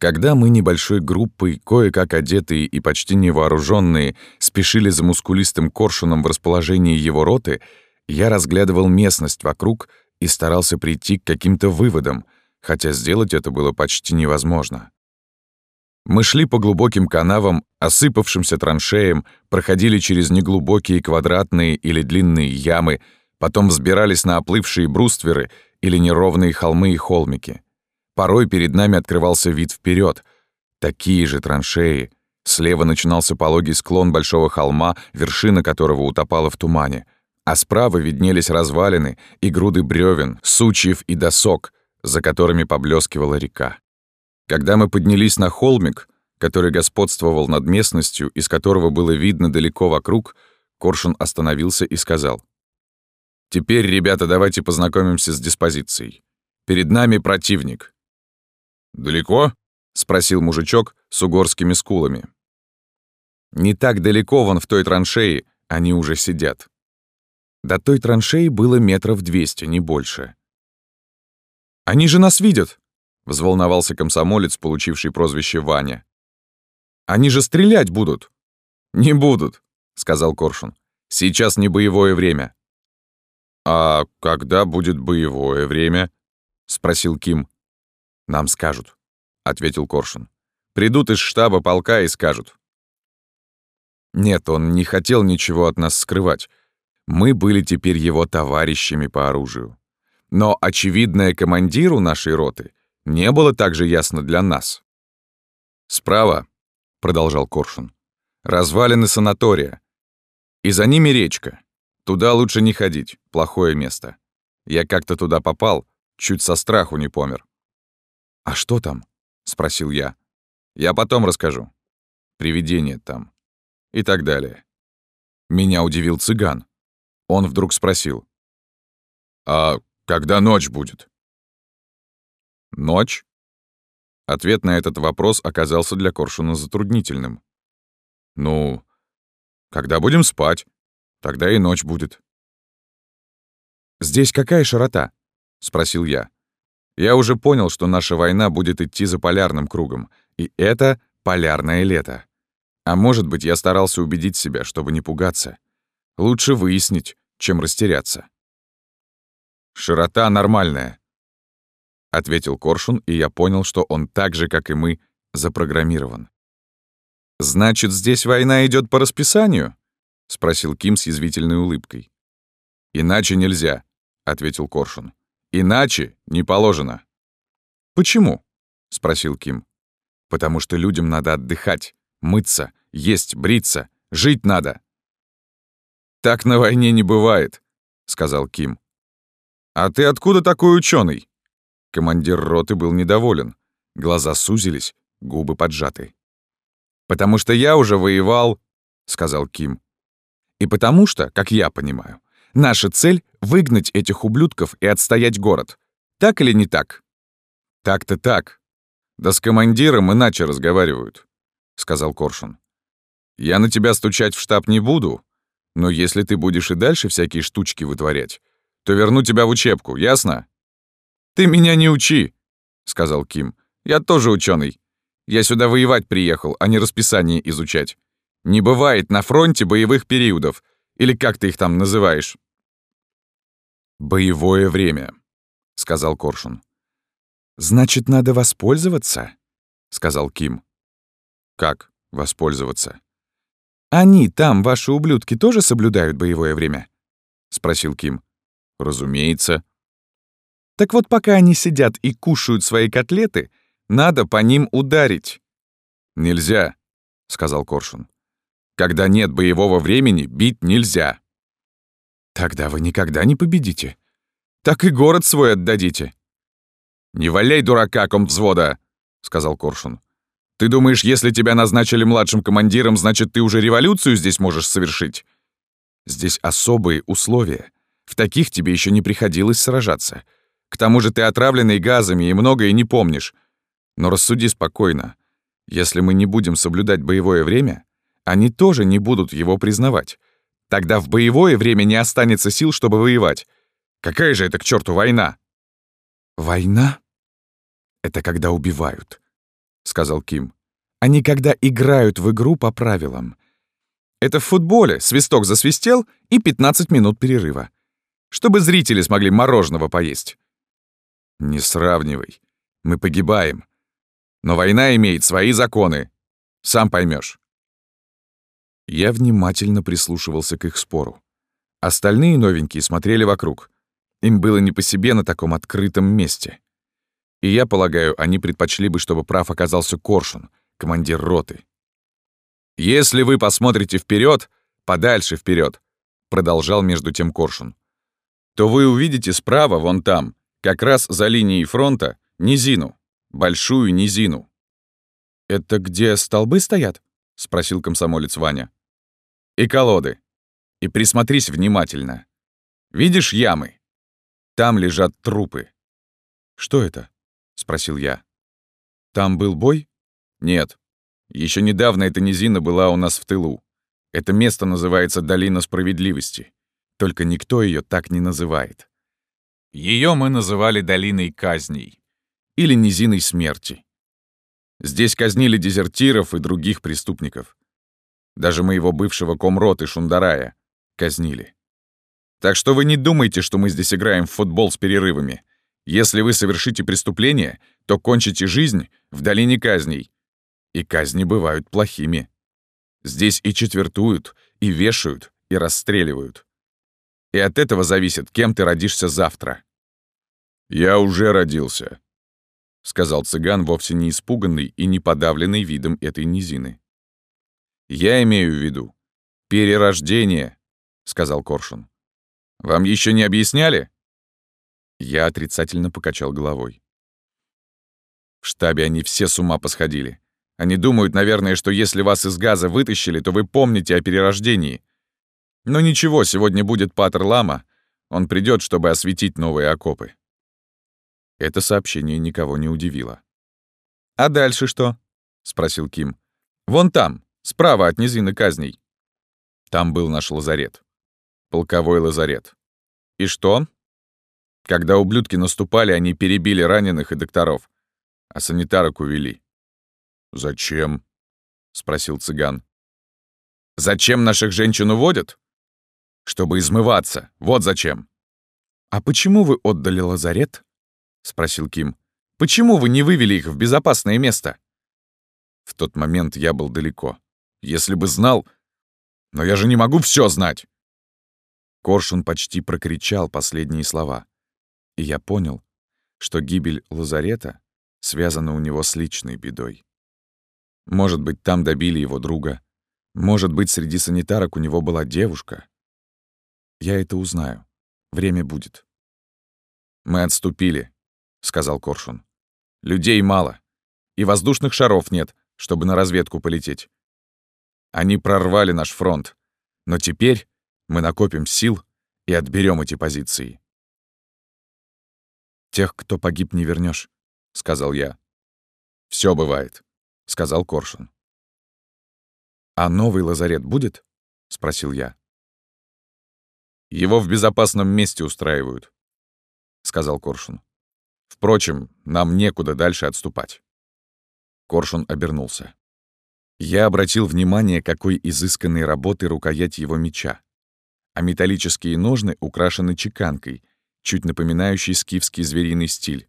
Когда мы небольшой группой, кое-как одетые и почти невооруженные, спешили за мускулистым коршуном в расположении его роты, я разглядывал местность вокруг и старался прийти к каким-то выводам, хотя сделать это было почти невозможно. Мы шли по глубоким канавам, осыпавшимся траншеям, проходили через неглубокие квадратные или длинные ямы, потом взбирались на оплывшие брустверы или неровные холмы и холмики. Порой перед нами открывался вид вперед. Такие же траншеи. Слева начинался пологий склон большого холма, вершина которого утопала в тумане. А справа виднелись развалины и груды бревен, сучьев и досок, за которыми поблескивала река. Когда мы поднялись на холмик, который господствовал над местностью, из которого было видно далеко вокруг, Коршун остановился и сказал. «Теперь, ребята, давайте познакомимся с диспозицией. Перед нами противник. «Далеко?» — спросил мужичок с угорскими скулами. «Не так далеко вон в той траншеи, они уже сидят». До той траншеи было метров двести, не больше. «Они же нас видят!» — взволновался комсомолец, получивший прозвище Ваня. «Они же стрелять будут!» «Не будут», — сказал Коршун. «Сейчас не боевое время». «А когда будет боевое время?» — спросил Ким. «Нам скажут», — ответил Коршун. «Придут из штаба полка и скажут». Нет, он не хотел ничего от нас скрывать. Мы были теперь его товарищами по оружию. Но очевидное командиру нашей роты не было так же ясно для нас. «Справа», — продолжал Коршун, — «развалины санатория. И за ними речка. Туда лучше не ходить, плохое место. Я как-то туда попал, чуть со страху не помер. «А что там?» — спросил я. «Я потом расскажу. Привидение там. И так далее». Меня удивил цыган. Он вдруг спросил. «А когда ночь будет?» «Ночь?» Ответ на этот вопрос оказался для Коршуна затруднительным. «Ну, когда будем спать, тогда и ночь будет». «Здесь какая широта?» — спросил я. Я уже понял, что наша война будет идти за полярным кругом, и это полярное лето. А может быть, я старался убедить себя, чтобы не пугаться. Лучше выяснить, чем растеряться. «Широта нормальная», — ответил Коршун, и я понял, что он так же, как и мы, запрограммирован. «Значит, здесь война идет по расписанию?» — спросил Ким с язвительной улыбкой. «Иначе нельзя», — ответил Коршун. Иначе не положено. Почему? спросил Ким. Потому что людям надо отдыхать, мыться, есть, бриться, жить надо. Так на войне не бывает, сказал Ким. А ты откуда такой ученый? Командир роты был недоволен. Глаза сузились, губы поджаты. «Потому что я уже воевал», — сказал Ким. «И потому что, как я понимаю, Наша цель — выгнать этих ублюдков и отстоять город. Так или не так? Так-то так. Да с командиром иначе разговаривают, — сказал Коршун. Я на тебя стучать в штаб не буду, но если ты будешь и дальше всякие штучки вытворять, то верну тебя в учебку, ясно? Ты меня не учи, — сказал Ким. Я тоже ученый. Я сюда воевать приехал, а не расписание изучать. Не бывает на фронте боевых периодов, или как ты их там называешь?» «Боевое время», — сказал Коршун. «Значит, надо воспользоваться?» — сказал Ким. «Как воспользоваться?» «Они там, ваши ублюдки, тоже соблюдают боевое время?» — спросил Ким. «Разумеется». «Так вот, пока они сидят и кушают свои котлеты, надо по ним ударить». «Нельзя», — сказал Коршун. Когда нет боевого времени, бить нельзя. Тогда вы никогда не победите. Так и город свой отдадите. Не валяй дурака, комвзвода, сказал Коршун. Ты думаешь, если тебя назначили младшим командиром, значит, ты уже революцию здесь можешь совершить? Здесь особые условия. В таких тебе еще не приходилось сражаться. К тому же ты отравленный газами и многое не помнишь. Но рассуди спокойно. Если мы не будем соблюдать боевое время, они тоже не будут его признавать. Тогда в боевое время не останется сил, чтобы воевать. Какая же это к черту война? Война — это когда убивают, — сказал Ким. «Они когда играют в игру по правилам. Это в футболе свисток засвистел и 15 минут перерыва. Чтобы зрители смогли мороженого поесть». «Не сравнивай. Мы погибаем. Но война имеет свои законы. Сам поймешь. Я внимательно прислушивался к их спору. Остальные новенькие смотрели вокруг. Им было не по себе на таком открытом месте. И я полагаю, они предпочли бы, чтобы прав оказался Коршун, командир роты. «Если вы посмотрите вперед, подальше вперед, продолжал между тем Коршун, то вы увидите справа, вон там, как раз за линией фронта, низину, большую низину. «Это где столбы стоят?» — спросил комсомолец Ваня. «И колоды. И присмотрись внимательно. Видишь ямы? Там лежат трупы». «Что это?» — спросил я. «Там был бой?» «Нет. Еще недавно эта низина была у нас в тылу. Это место называется Долина Справедливости. Только никто ее так не называет. Ее мы называли Долиной Казней или Низиной Смерти. Здесь казнили дезертиров и других преступников. Даже моего бывшего комроты Шундарая казнили. Так что вы не думайте, что мы здесь играем в футбол с перерывами. Если вы совершите преступление, то кончите жизнь в долине казней. И казни бывают плохими. Здесь и четвертуют, и вешают, и расстреливают. И от этого зависит, кем ты родишься завтра. «Я уже родился», — сказал цыган, вовсе не испуганный и не подавленный видом этой низины. «Я имею в виду перерождение», — сказал Коршун. «Вам еще не объясняли?» Я отрицательно покачал головой. В штабе они все с ума посходили. Они думают, наверное, что если вас из газа вытащили, то вы помните о перерождении. Но ничего, сегодня будет Патер Лама. Он придет, чтобы осветить новые окопы. Это сообщение никого не удивило. «А дальше что?» — спросил Ким. «Вон там, справа от низины казней». Там был наш лазарет. Полковой лазарет. И что? Когда ублюдки наступали, они перебили раненых и докторов, а санитарок увели. «Зачем?» — спросил цыган. «Зачем наших женщин уводят?» чтобы измываться. Вот зачем». «А почему вы отдали лазарет?» — спросил Ким. «Почему вы не вывели их в безопасное место?» В тот момент я был далеко. Если бы знал... Но я же не могу все знать!» Коршун почти прокричал последние слова. И я понял, что гибель лазарета связана у него с личной бедой. Может быть, там добили его друга. Может быть, среди санитарок у него была девушка. Я это узнаю. Время будет. «Мы отступили», — сказал Коршун. «Людей мало. И воздушных шаров нет, чтобы на разведку полететь. Они прорвали наш фронт. Но теперь мы накопим сил и отберем эти позиции». «Тех, кто погиб, не вернешь, сказал я. Все бывает», — сказал Коршун. «А новый лазарет будет?» — спросил я. Его в безопасном месте устраивают», — сказал Коршун. «Впрочем, нам некуда дальше отступать». Коршун обернулся. Я обратил внимание, какой изысканной работы рукоять его меча, а металлические ножны украшены чеканкой, чуть напоминающей скифский звериный стиль.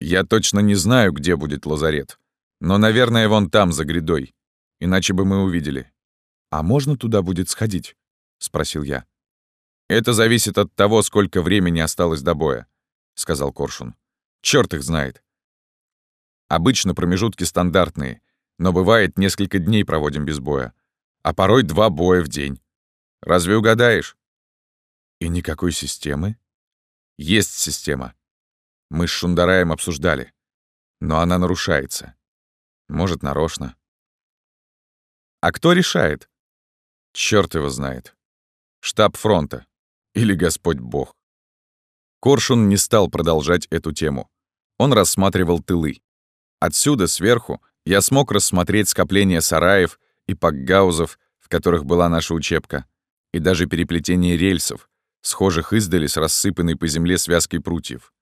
Я точно не знаю, где будет лазарет, но, наверное, вон там, за грядой, иначе бы мы увидели. «А можно туда будет сходить?» — спросил я. «Это зависит от того, сколько времени осталось до боя», — сказал Коршун. «Чёрт их знает. Обычно промежутки стандартные, но бывает несколько дней проводим без боя, а порой два боя в день. Разве угадаешь?» «И никакой системы?» «Есть система. Мы с Шундараем обсуждали. Но она нарушается. Может, нарочно. А кто решает? Чёрт его знает. Штаб фронта. Или Господь Бог. Коршун не стал продолжать эту тему. Он рассматривал тылы. Отсюда, сверху, я смог рассмотреть скопление сараев и пакгаузов, в которых была наша учебка, и даже переплетение рельсов, схожих издали с рассыпанной по земле связкой прутьев.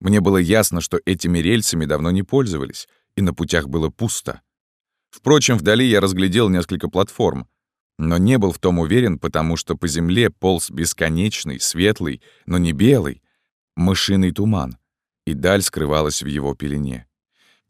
Мне было ясно, что этими рельсами давно не пользовались, и на путях было пусто. Впрочем, вдали я разглядел несколько платформ, но не был в том уверен, потому что по земле полз бесконечный, светлый, но не белый, мышиный туман, и даль скрывалась в его пелене.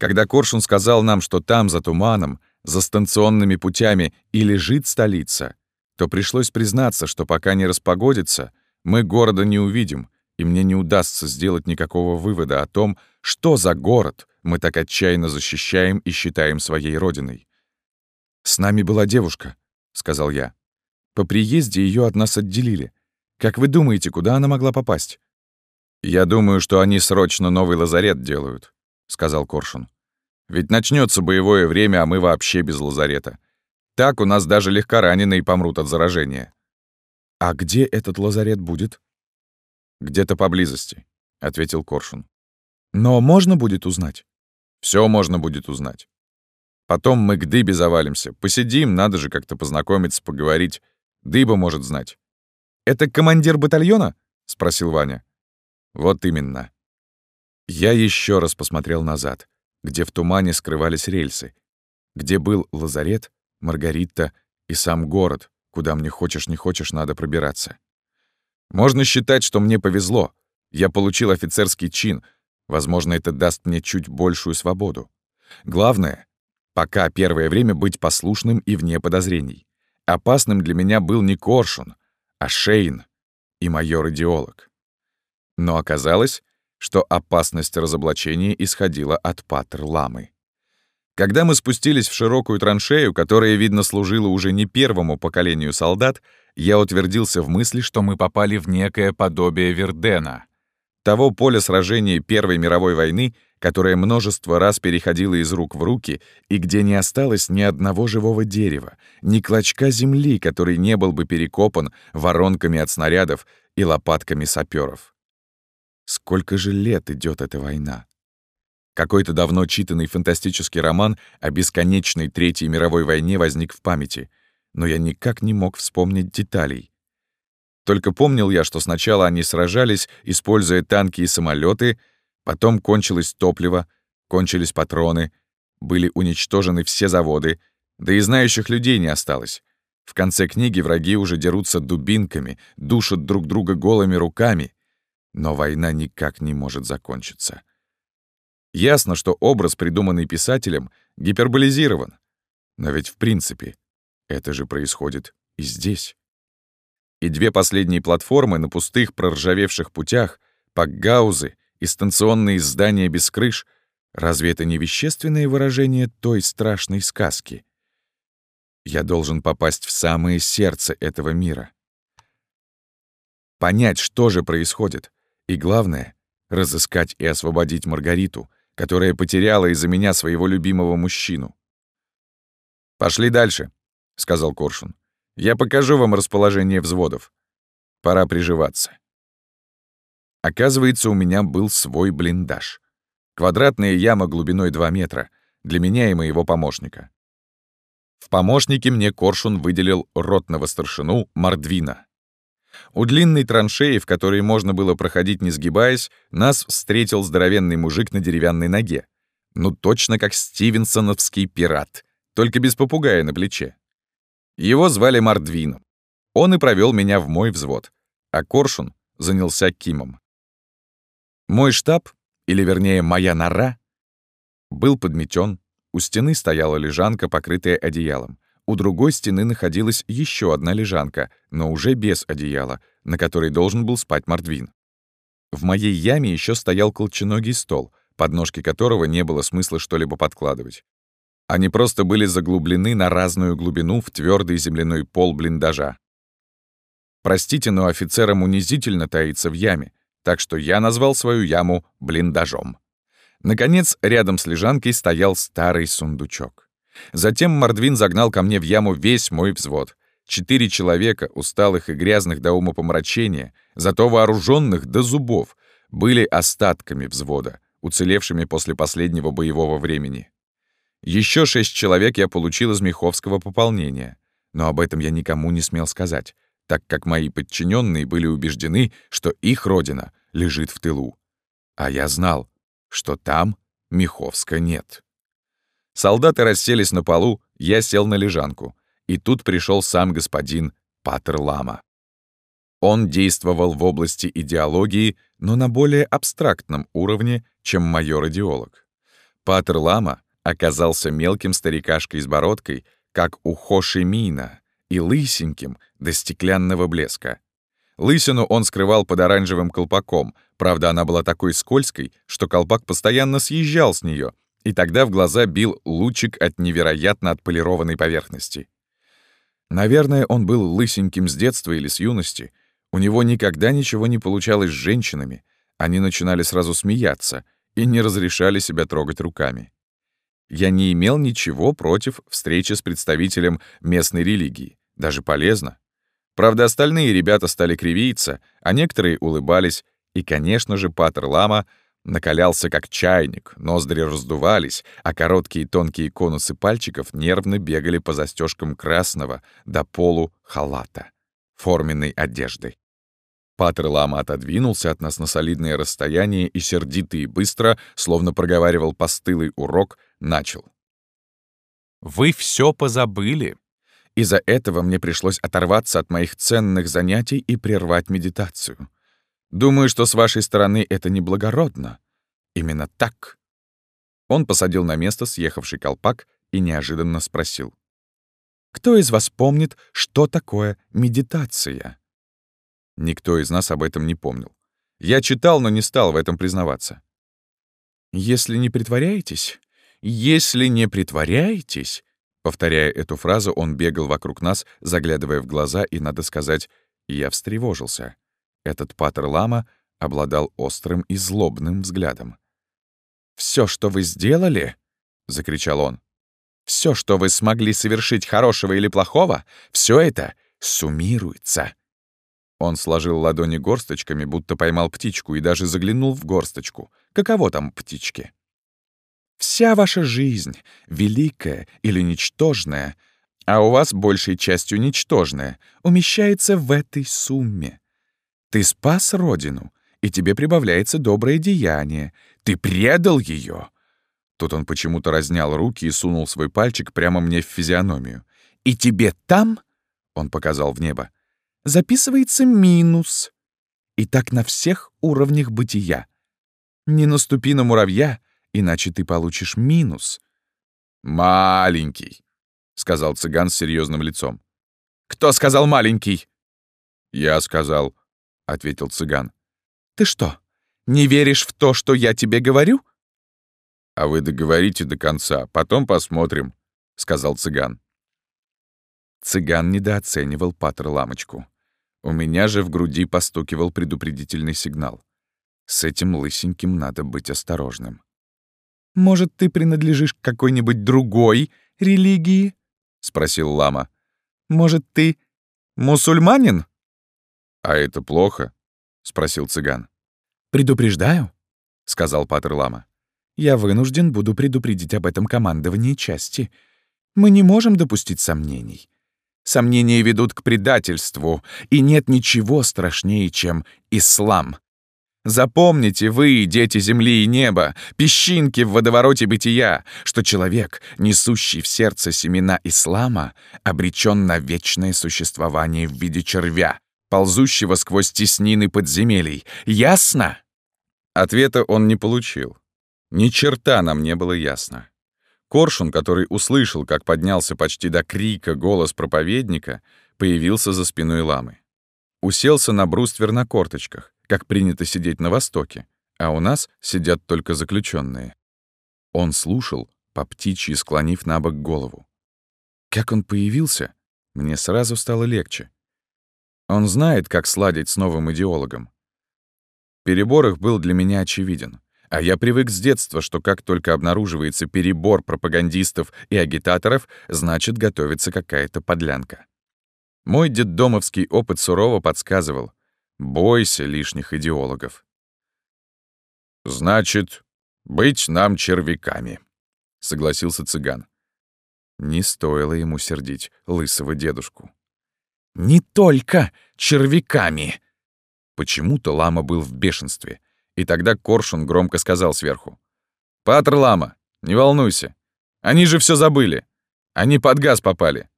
Когда Коршун сказал нам, что там, за туманом, за станционными путями и лежит столица, то пришлось признаться, что пока не распогодится, мы города не увидим, и мне не удастся сделать никакого вывода о том, что за город мы так отчаянно защищаем и считаем своей родиной. «С нами была девушка», — сказал я. «По приезде ее от нас отделили. Как вы думаете, куда она могла попасть?» «Я думаю, что они срочно новый лазарет делают», — сказал Коршун. «Ведь начнется боевое время, а мы вообще без лазарета. Так у нас даже легкораненые помрут от заражения». «А где этот лазарет будет?» «Где-то поблизости», — ответил Коршун. «Но можно будет узнать?» Все можно будет узнать. Потом мы к Дыбе завалимся. Посидим, надо же как-то познакомиться, поговорить. Дыба может знать». «Это командир батальона?» — спросил Ваня. «Вот именно». Я еще раз посмотрел назад, где в тумане скрывались рельсы, где был лазарет, Маргарита и сам город, куда мне хочешь не хочешь надо пробираться. Можно считать, что мне повезло. Я получил офицерский чин. Возможно, это даст мне чуть большую свободу. Главное, пока первое время быть послушным и вне подозрений. Опасным для меня был не Коршун, а Шейн и майор-идеолог. Но оказалось, что опасность разоблачения исходила от Патер-Ламы. Когда мы спустились в широкую траншею, которая, видно, служила уже не первому поколению солдат, я утвердился в мысли, что мы попали в некое подобие Вердена, того поля сражения Первой мировой войны, которое множество раз переходило из рук в руки и где не осталось ни одного живого дерева, ни клочка земли, который не был бы перекопан воронками от снарядов и лопатками саперов. Сколько же лет идет эта война? Какой-то давно читанный фантастический роман о бесконечной Третьей мировой войне возник в памяти, но я никак не мог вспомнить деталей. Только помнил я, что сначала они сражались, используя танки и самолеты, потом кончилось топливо, кончились патроны, были уничтожены все заводы, да и знающих людей не осталось. В конце книги враги уже дерутся дубинками, душат друг друга голыми руками, но война никак не может закончиться. Ясно, что образ, придуманный писателем, гиперболизирован. Но ведь в принципе это же происходит и здесь. И две последние платформы на пустых проржавевших путях, пакгаузы и станционные здания без крыш — разве это не вещественное выражение той страшной сказки? Я должен попасть в самое сердце этого мира. Понять, что же происходит, и главное — разыскать и освободить Маргариту — которая потеряла из-за меня своего любимого мужчину. «Пошли дальше», — сказал Коршун. «Я покажу вам расположение взводов. Пора приживаться». Оказывается, у меня был свой блиндаж. Квадратная яма глубиной 2 метра для меня и моего помощника. В помощнике мне Коршун выделил ротного старшину Мордвина. У длинной траншеи, в которой можно было проходить не сгибаясь, нас встретил здоровенный мужик на деревянной ноге. Ну точно как стивенсоновский пират, только без попугая на плече. Его звали Мардвином. Он и провел меня в мой взвод, а Коршун занялся Кимом. Мой штаб, или вернее моя нора, был подметен, у стены стояла лежанка, покрытая одеялом. У другой стены находилась еще одна лежанка, но уже без одеяла, на которой должен был спать Мордвин. В моей яме еще стоял колченогий стол, подножки которого не было смысла что-либо подкладывать. Они просто были заглублены на разную глубину в твердый земляной пол блиндажа. Простите, но офицерам унизительно таиться в яме, так что я назвал свою яму блиндажом. Наконец, рядом с лежанкой стоял старый сундучок. Затем Мордвин загнал ко мне в яму весь мой взвод. Четыре человека, усталых и грязных до умопомрачения, зато вооруженных до зубов, были остатками взвода, уцелевшими после последнего боевого времени. Еще шесть человек я получил из Меховского пополнения, но об этом я никому не смел сказать, так как мои подчиненные были убеждены, что их родина лежит в тылу. А я знал, что там Меховска нет. Солдаты расселись на полу, я сел на лежанку. И тут пришел сам господин Патер Лама. Он действовал в области идеологии, но на более абстрактном уровне, чем майор-идеолог. Патер Лама оказался мелким старикашкой с бородкой, как у Хоши Мина, и лысеньким до стеклянного блеска. Лысину он скрывал под оранжевым колпаком, правда, она была такой скользкой, что колпак постоянно съезжал с нее, и тогда в глаза бил лучик от невероятно отполированной поверхности. Наверное, он был лысеньким с детства или с юности. У него никогда ничего не получалось с женщинами. Они начинали сразу смеяться и не разрешали себя трогать руками я не имел ничего против встречи с представителем местной религии. Даже полезно. Правда, остальные ребята стали кривиться, а некоторые улыбались, и, конечно же, Патер Лама накалялся как чайник, ноздри раздувались, а короткие тонкие конусы пальчиков нервно бегали по застежкам красного до полу халата, форменной одежды. Патер Лама отодвинулся от нас на солидное расстояние и сердито и быстро, словно проговаривал постылый урок, начал. «Вы все позабыли. Из-за этого мне пришлось оторваться от моих ценных занятий и прервать медитацию. Думаю, что с вашей стороны это неблагородно. Именно так». Он посадил на место съехавший колпак и неожиданно спросил. «Кто из вас помнит, что такое медитация?» Никто из нас об этом не помнил. Я читал, но не стал в этом признаваться. «Если не притворяетесь, если не притворяетесь...» Повторяя эту фразу, он бегал вокруг нас, заглядывая в глаза, и, надо сказать, я встревожился. Этот Патер Лама обладал острым и злобным взглядом. «Всё, что вы сделали...» — закричал он. «Всё, что вы смогли совершить хорошего или плохого, всё это суммируется. Он сложил ладони горсточками, будто поймал птичку, и даже заглянул в горсточку. Каково там птички? Вся ваша жизнь, великая или ничтожная, а у вас большей частью ничтожная, умещается в этой сумме. Ты спас родину, и тебе прибавляется доброе деяние. Ты предал ее. Тут он почему-то разнял руки и сунул свой пальчик прямо мне в физиономию. И тебе там, он показал в небо, записывается минус. И так на всех уровнях бытия. Не наступи на муравья, иначе ты получишь минус. «Маленький», — сказал цыган с серьезным лицом. «Кто сказал маленький?» «Я сказал», — ответил цыган. «Ты что, не веришь в то, что я тебе говорю?» «А вы договорите до конца, потом посмотрим», — сказал цыган. Цыган недооценивал Патер Ламочку. У меня же в груди постукивал предупредительный сигнал. С этим лысеньким надо быть осторожным. «Может, ты принадлежишь к какой-нибудь другой религии?» — спросил лама. «Может, ты мусульманин?» «А это плохо?» — спросил цыган. «Предупреждаю», — сказал Патер Лама. «Я вынужден буду предупредить об этом командовании части. Мы не можем допустить сомнений. Сомнения ведут к предательству, и нет ничего страшнее, чем ислам. Запомните вы, дети земли и неба, песчинки в водовороте бытия, что человек, несущий в сердце семена ислама, обречен на вечное существование в виде червя, ползущего сквозь теснины подземелий. Ясно? Ответа он не получил. Ни черта нам не было ясно. Коршун, который услышал, как поднялся почти до крика голос проповедника, появился за спиной ламы. Уселся на бруствер на корточках, как принято сидеть на Востоке, а у нас сидят только заключенные. Он слушал, по птичьи склонив на бок голову. Как он появился, мне сразу стало легче. Он знает, как сладить с новым идеологом. Перебор их был для меня очевиден. А я привык с детства, что как только обнаруживается перебор пропагандистов и агитаторов, значит, готовится какая-то подлянка. Мой детдомовский опыт сурово подсказывал. Бойся лишних идеологов. «Значит, быть нам червяками», — согласился цыган. Не стоило ему сердить лысого дедушку. «Не только червяками!» Почему-то лама был в бешенстве — и тогда Коршун громко сказал сверху. «Патр Лама, не волнуйся. Они же все забыли. Они под газ попали.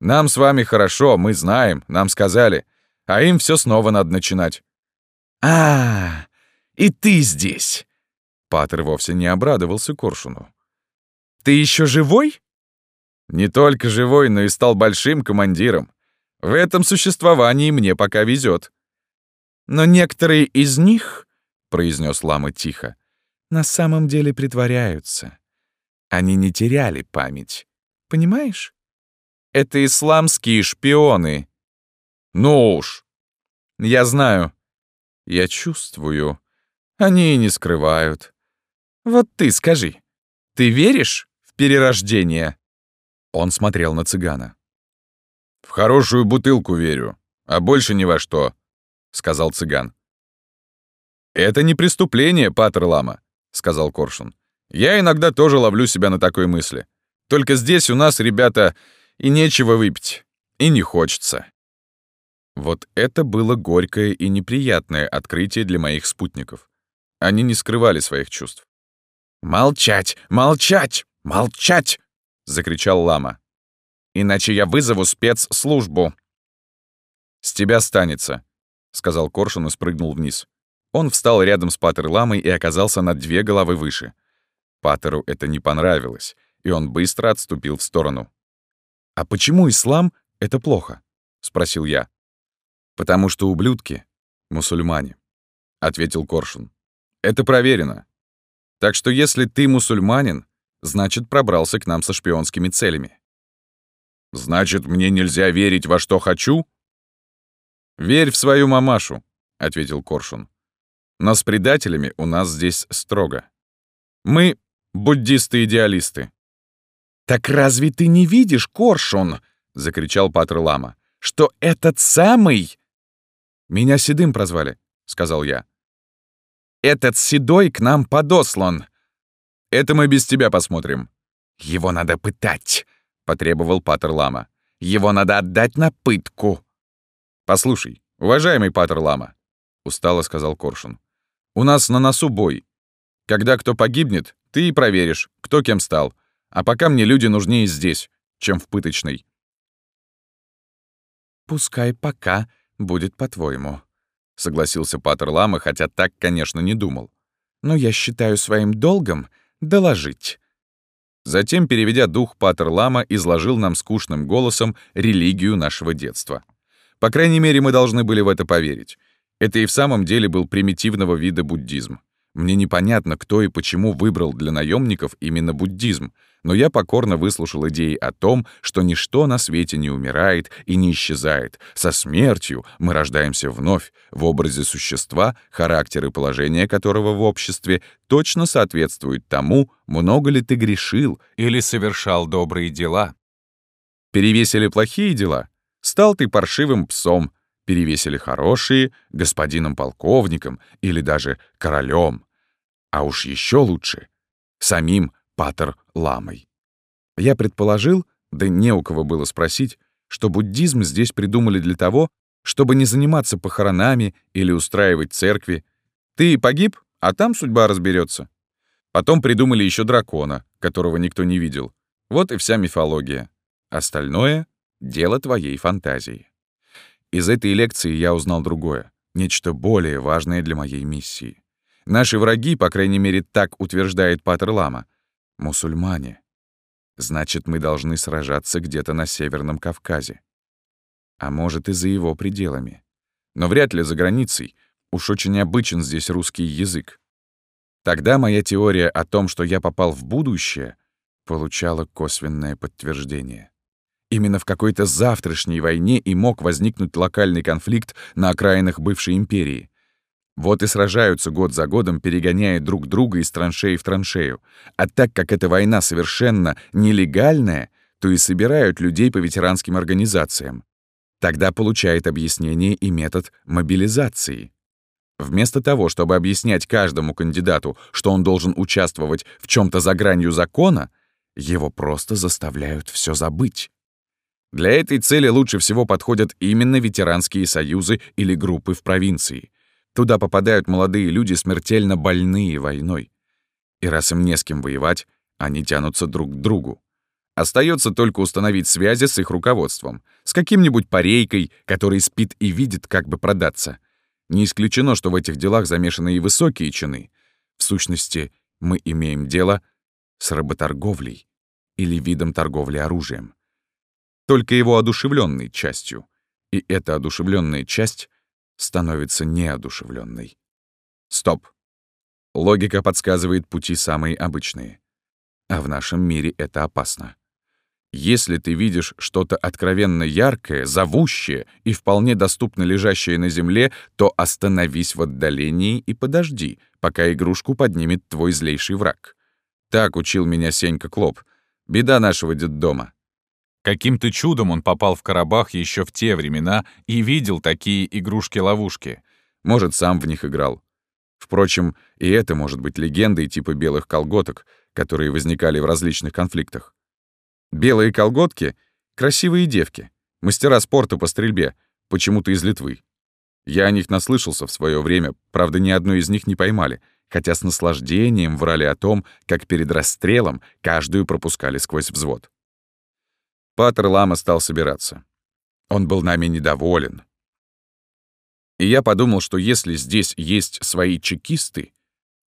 Нам с вами хорошо, мы знаем, нам сказали. А им все снова надо начинать. А, и ты здесь. Патер вовсе не обрадовался Коршуну. Ты еще живой? Не только живой, но и стал большим командиром. В этом существовании мне пока везет. Но некоторые из них, произнес Лама тихо, на самом деле притворяются. Они не теряли память. Понимаешь? Это исламские шпионы. Ну уж. Я знаю. Я чувствую. Они не скрывают. Вот ты скажи, ты веришь в перерождение? Он смотрел на цыгана. «В хорошую бутылку верю, а больше ни во что», — сказал цыган. «Это не преступление, Патер Лама», — сказал Коршун. «Я иногда тоже ловлю себя на такой мысли. Только здесь у нас, ребята, и нечего выпить, и не хочется». Вот это было горькое и неприятное открытие для моих спутников. Они не скрывали своих чувств. «Молчать! Молчать! Молчать!» — закричал лама. «Иначе я вызову спецслужбу». «С тебя станется», — сказал Коршун и спрыгнул вниз. Он встал рядом с Паттер Ламой и оказался на две головы выше. Паттеру это не понравилось, и он быстро отступил в сторону. «А почему ислам — это плохо?» — спросил я. «Потому что ублюдки — мусульмане», — ответил Коршун. «Это проверено. Так что если ты мусульманин, значит, пробрался к нам со шпионскими целями. «Значит, мне нельзя верить во что хочу?» «Верь в свою мамашу», — ответил Коршун. «Но с предателями у нас здесь строго. Мы — буддисты-идеалисты». «Так разве ты не видишь, Коршун?» — закричал Патр Лама. «Что этот самый...» «Меня Седым прозвали», — сказал я. «Этот Седой к нам подослан. Это мы без тебя посмотрим». «Его надо пытать», — потребовал Патер Лама. «Его надо отдать на пытку». «Послушай, уважаемый Патер Лама», — устало сказал Коршун. «У нас на носу бой. Когда кто погибнет, ты и проверишь, кто кем стал. А пока мне люди нужнее здесь, чем в пыточной». «Пускай пока будет по-твоему», — согласился Патер Лама, хотя так, конечно, не думал. «Но я считаю своим долгом доложить». Затем, переведя дух, Патер Лама изложил нам скучным голосом религию нашего детства. По крайней мере, мы должны были в это поверить. Это и в самом деле был примитивного вида буддизм. Мне непонятно, кто и почему выбрал для наемников именно буддизм, но я покорно выслушал идеи о том, что ничто на свете не умирает и не исчезает. Со смертью мы рождаемся вновь в образе существа, характер и положение которого в обществе точно соответствует тому, много ли ты грешил или совершал добрые дела. Перевесили плохие дела, стал ты паршивым псом, перевесили хорошие — господином полковником или даже королем. А уж еще лучше — самим Патер Ламой. Я предположил, да не у кого было спросить, что буддизм здесь придумали для того, чтобы не заниматься похоронами или устраивать церкви. Ты погиб, а там судьба разберется. Потом придумали еще дракона, которого никто не видел. Вот и вся мифология. Остальное — дело твоей фантазии. Из этой лекции я узнал другое, нечто более важное для моей миссии. Наши враги, по крайней мере, так утверждает Патер Лама, мусульмане. Значит, мы должны сражаться где-то на Северном Кавказе. А может, и за его пределами. Но вряд ли за границей. Уж очень обычен здесь русский язык. Тогда моя теория о том, что я попал в будущее, получала косвенное подтверждение. Именно в какой-то завтрашней войне и мог возникнуть локальный конфликт на окраинах бывшей империи. Вот и сражаются год за годом, перегоняя друг друга из траншеи в траншею. А так как эта война совершенно нелегальная, то и собирают людей по ветеранским организациям. Тогда получает объяснение и метод мобилизации. Вместо того, чтобы объяснять каждому кандидату, что он должен участвовать в чем то за гранью закона, его просто заставляют все забыть. Для этой цели лучше всего подходят именно ветеранские союзы или группы в провинции. Туда попадают молодые люди, смертельно больные войной. И раз им не с кем воевать, Они тянутся друг к другу. Остается только установить связи с их руководством, с каким-нибудь парейкой, который спит и видит, как бы продаться. Не исключено, что в этих делах замешаны и высокие чины. В сущности, мы имеем дело с работорговлей или видом торговли оружием. Только его одушевленной частью. И эта одушевленная часть становится неодушевленной. Стоп. Логика подсказывает пути самые обычные. А в нашем мире это опасно. Если ты видишь что-то откровенно яркое, зовущее и вполне доступно лежащее на земле, то остановись в отдалении и подожди, пока игрушку поднимет твой злейший враг. Так учил меня Сенька Клоп. Беда нашего детдома. Каким-то чудом он попал в Карабах еще в те времена и видел такие игрушки-ловушки. Может, сам в них играл. Впрочем, и это может быть легендой типа белых колготок, которые возникали в различных конфликтах. Белые колготки — красивые девки, мастера спорта по стрельбе, почему-то из Литвы. Я о них наслышался в свое время, правда, ни одной из них не поймали, хотя с наслаждением врали о том, как перед расстрелом каждую пропускали сквозь взвод. Патер Лама стал собираться. Он был нами недоволен. И я подумал, что если здесь есть свои чекисты,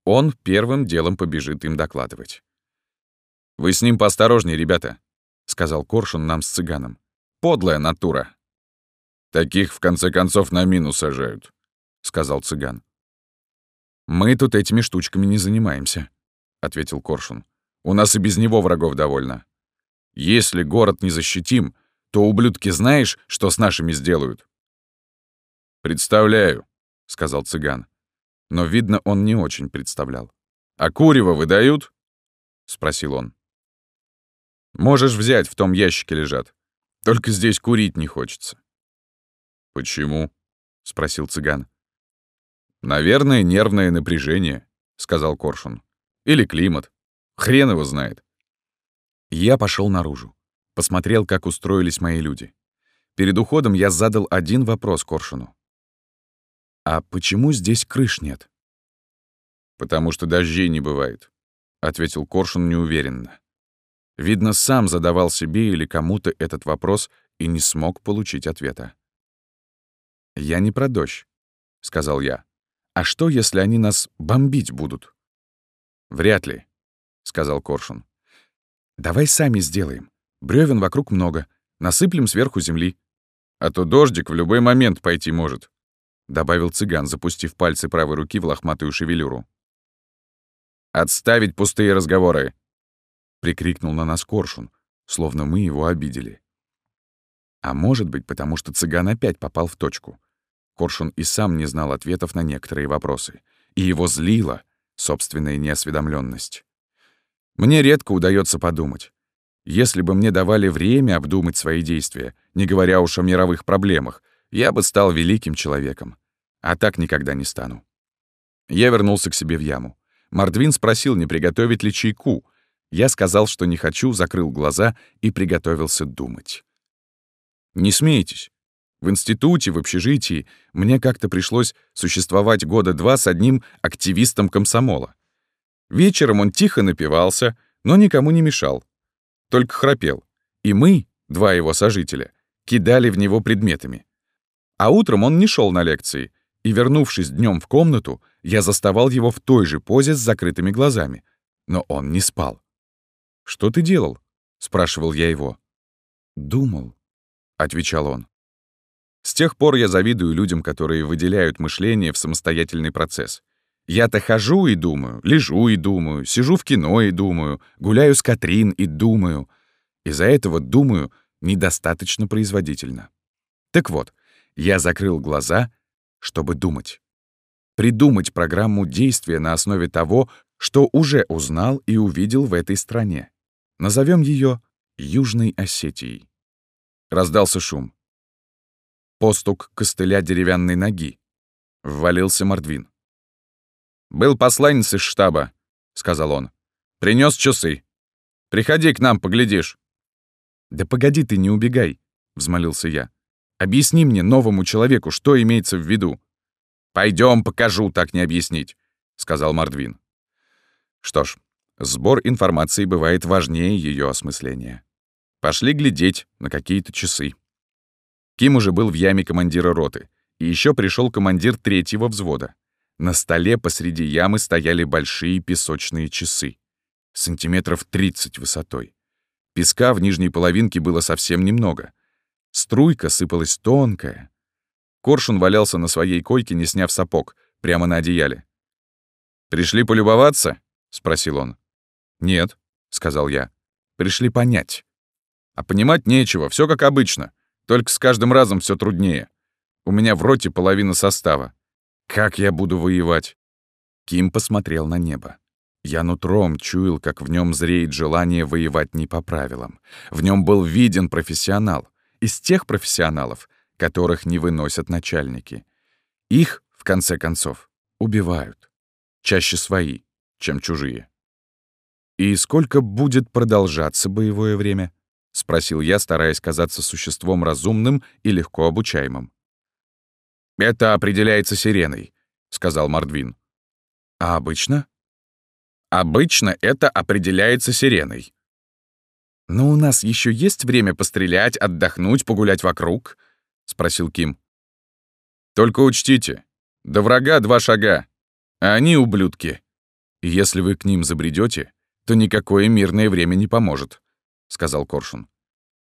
он первым делом побежит им докладывать. «Вы с ним поосторожнее, ребята», — сказал Коршун нам с цыганом. «Подлая натура». «Таких, в конце концов, на мину сажают», — сказал цыган. «Мы тут этими штучками не занимаемся», — ответил Коршун. «У нас и без него врагов довольно. Если город не защитим, то ублюдки знаешь, что с нашими сделают?» «Представляю», — сказал цыган. Но, видно, он не очень представлял. «А курево выдают?» — спросил он. Можешь взять, в том ящике лежат. Только здесь курить не хочется». «Почему?» — спросил цыган. «Наверное, нервное напряжение», — сказал Коршун. «Или климат. Хрен его знает». Я пошел наружу. Посмотрел, как устроились мои люди. Перед уходом я задал один вопрос Коршуну. «А почему здесь крыш нет?» «Потому что дождей не бывает», — ответил Коршун неуверенно. Видно, сам задавал себе или кому-то этот вопрос и не смог получить ответа. «Я не про дождь», — сказал я. «А что, если они нас бомбить будут?» «Вряд ли», — сказал Коршун. «Давай сами сделаем. Брёвен вокруг много. Насыплем сверху земли. А то дождик в любой момент пойти может», — добавил цыган, запустив пальцы правой руки в лохматую шевелюру. «Отставить пустые разговоры», прикрикнул на нас Коршун, словно мы его обидели. А может быть, потому что цыган опять попал в точку. Коршун и сам не знал ответов на некоторые вопросы, и его злила собственная неосведомленность. Мне редко удается подумать. Если бы мне давали время обдумать свои действия, не говоря уж о мировых проблемах, я бы стал великим человеком. А так никогда не стану. Я вернулся к себе в яму. Мордвин спросил, не приготовить ли чайку, я сказал, что не хочу, закрыл глаза и приготовился думать. Не смейтесь. В институте, в общежитии мне как-то пришлось существовать года два с одним активистом комсомола. Вечером он тихо напивался, но никому не мешал. Только храпел. И мы, два его сожителя, кидали в него предметами. А утром он не шел на лекции, и, вернувшись днем в комнату, я заставал его в той же позе с закрытыми глазами. Но он не спал. «Что ты делал?» — спрашивал я его. «Думал», — отвечал он. С тех пор я завидую людям, которые выделяют мышление в самостоятельный процесс. Я-то хожу и думаю, лежу и думаю, сижу в кино и думаю, гуляю с Катрин и думаю. Из-за этого думаю недостаточно производительно. Так вот, я закрыл глаза, чтобы думать. Придумать программу действия на основе того, что уже узнал и увидел в этой стране. Назовем ее Южной Осетией. Раздался шум. Постук костыля деревянной ноги. Ввалился Мордвин. «Был посланец из штаба», — сказал он. Принес часы. Приходи к нам, поглядишь». «Да погоди ты, не убегай», — взмолился я. «Объясни мне, новому человеку, что имеется в виду». Пойдем, покажу, так не объяснить», — сказал Мордвин. Что ж, Сбор информации бывает важнее ее осмысления. Пошли глядеть на какие-то часы. Ким уже был в яме командира роты, и еще пришел командир третьего взвода. На столе посреди ямы стояли большие песочные часы, сантиметров 30 высотой. Песка в нижней половинке было совсем немного. Струйка сыпалась тонкая. Коршун валялся на своей койке, не сняв сапог, прямо на одеяле. «Пришли полюбоваться?» — спросил он. «Нет», — сказал я. «Пришли понять». «А понимать нечего, все как обычно. Только с каждым разом все труднее. У меня в роте половина состава. Как я буду воевать?» Ким посмотрел на небо. Я нутром чуял, как в нем зреет желание воевать не по правилам. В нем был виден профессионал. Из тех профессионалов, которых не выносят начальники. Их, в конце концов, убивают. Чаще свои, чем чужие. «И сколько будет продолжаться боевое время?» — спросил я, стараясь казаться существом разумным и легко обучаемым. «Это определяется сиреной», — сказал Мордвин. «А обычно?» «Обычно это определяется сиреной». «Но у нас еще есть время пострелять, отдохнуть, погулять вокруг?» — спросил Ким. «Только учтите, до врага два шага, а они ублюдки. И если вы к ним забредете, то никакое мирное время не поможет», — сказал Коршун.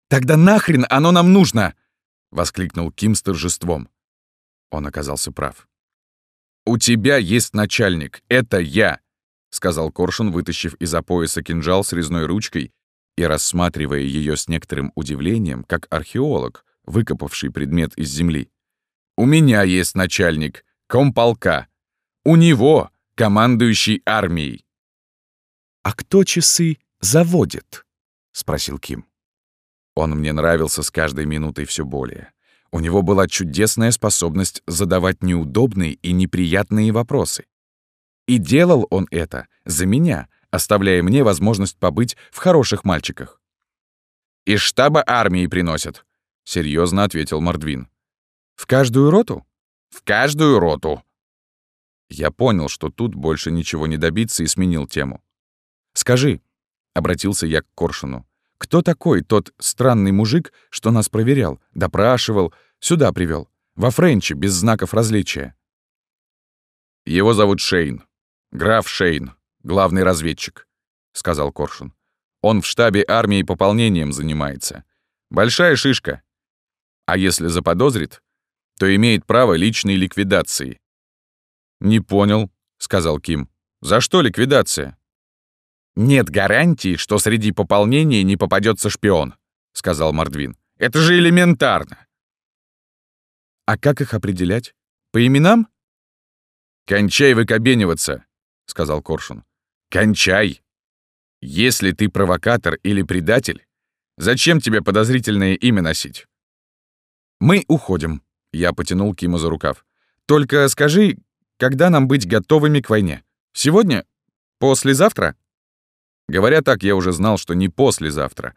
«Тогда нахрен оно нам нужно?» — воскликнул Ким с торжеством. Он оказался прав. «У тебя есть начальник, это я», — сказал Коршун, вытащив из-за пояса кинжал с резной ручкой и рассматривая ее с некоторым удивлением, как археолог, выкопавший предмет из земли. «У меня есть начальник, комполка. У него командующий армией». «А кто часы заводит?» — спросил Ким. Он мне нравился с каждой минутой все более. У него была чудесная способность задавать неудобные и неприятные вопросы. И делал он это за меня, оставляя мне возможность побыть в хороших мальчиках. «Из штаба армии приносят», — серьезно ответил Мордвин. «В каждую роту?» «В каждую роту». Я понял, что тут больше ничего не добиться, и сменил тему. «Скажи», — обратился я к Коршуну, «кто такой тот странный мужик, что нас проверял, допрашивал, Сюда привел, Во Френче, без знаков различия. Его зовут Шейн. Граф Шейн, главный разведчик, сказал Коршун. Он в штабе армии пополнением занимается. Большая шишка. А если заподозрит, то имеет право личной ликвидации. «Не понял», — сказал Ким. «За что ликвидация?» «Нет гарантии, что среди пополнения не попадется шпион», — сказал Мордвин. «Это же элементарно. А как их определять? По именам? «Кончай выкобениваться», — сказал Коршун. «Кончай! Если ты провокатор или предатель, зачем тебе подозрительное имя носить?» «Мы уходим», — я потянул Кима за рукав. «Только скажи, когда нам быть готовыми к войне? Сегодня? Послезавтра?» Говоря так, я уже знал, что не послезавтра,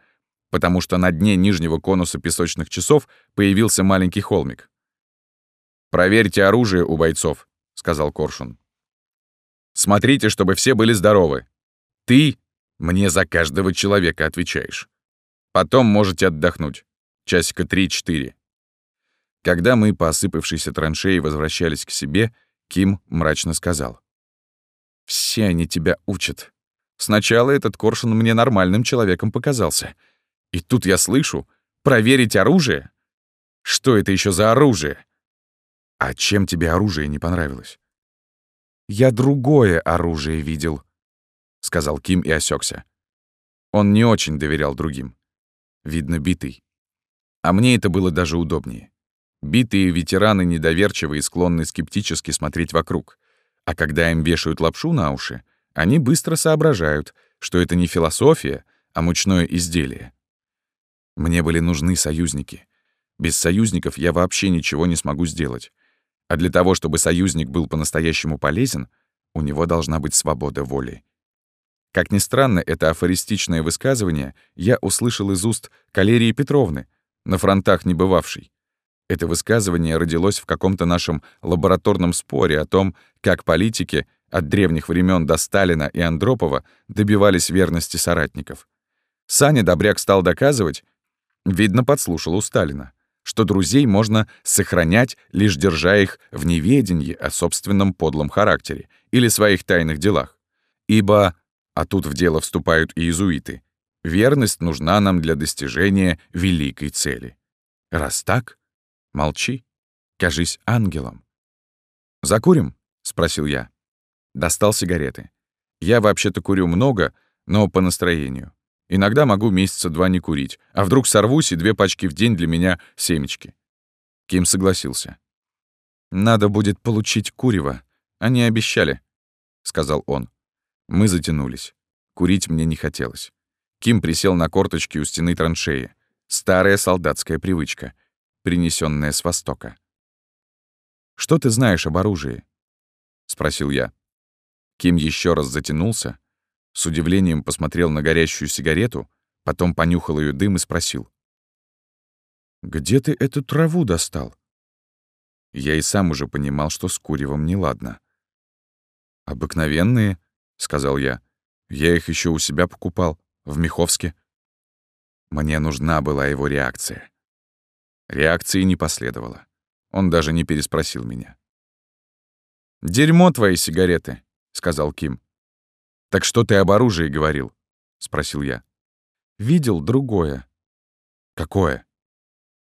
потому что на дне нижнего конуса песочных часов появился маленький холмик. «Проверьте оружие у бойцов», — сказал Коршун. «Смотрите, чтобы все были здоровы. Ты мне за каждого человека отвечаешь. Потом можете отдохнуть. Часика три-четыре». Когда мы по осыпавшейся траншеи возвращались к себе, Ким мрачно сказал. «Все они тебя учат. Сначала этот Коршун мне нормальным человеком показался. И тут я слышу, проверить оружие? Что это еще за оружие? «А чем тебе оружие не понравилось?» «Я другое оружие видел», — сказал Ким и осекся. Он не очень доверял другим. Видно, битый. А мне это было даже удобнее. Битые ветераны недоверчивы и склонны скептически смотреть вокруг. А когда им вешают лапшу на уши, они быстро соображают, что это не философия, а мучное изделие. Мне были нужны союзники. Без союзников я вообще ничего не смогу сделать. А для того, чтобы союзник был по-настоящему полезен, у него должна быть свобода воли. Как ни странно, это афористичное высказывание я услышал из уст Калерии Петровны, на фронтах не бывавшей. Это высказывание родилось в каком-то нашем лабораторном споре о том, как политики От древних времен до Сталина и Андропова добивались верности соратников. Саня Добряк стал доказывать, видно, подслушал у Сталина, что друзей можно сохранять, лишь держа их в неведении о собственном подлом характере или своих тайных делах. Ибо, а тут в дело вступают и иезуиты, верность нужна нам для достижения великой цели. Раз так, молчи, кажись ангелом. «Закурим?» — спросил я. Достал сигареты. Я вообще-то курю много, но по настроению. Иногда могу месяца два не курить, а вдруг сорвусь, и две пачки в день для меня — семечки. Ким согласился. «Надо будет получить курево. Они обещали», — сказал он. Мы затянулись. Курить мне не хотелось. Ким присел на корточки у стены траншеи. Старая солдатская привычка, принесенная с Востока. «Что ты знаешь об оружии?» — спросил я. Ким еще раз затянулся, с удивлением посмотрел на горящую сигарету, потом понюхал ее дым и спросил. «Где ты эту траву достал?» Я и сам уже понимал, что с куревом неладно. «Обыкновенные», — сказал я. «Я их еще у себя покупал, в Меховске». Мне нужна была его реакция. Реакции не последовало. Он даже не переспросил меня. «Дерьмо твои сигареты», — сказал Ким. «Так что ты об оружии говорил?» — спросил я. «Видел другое». «Какое?»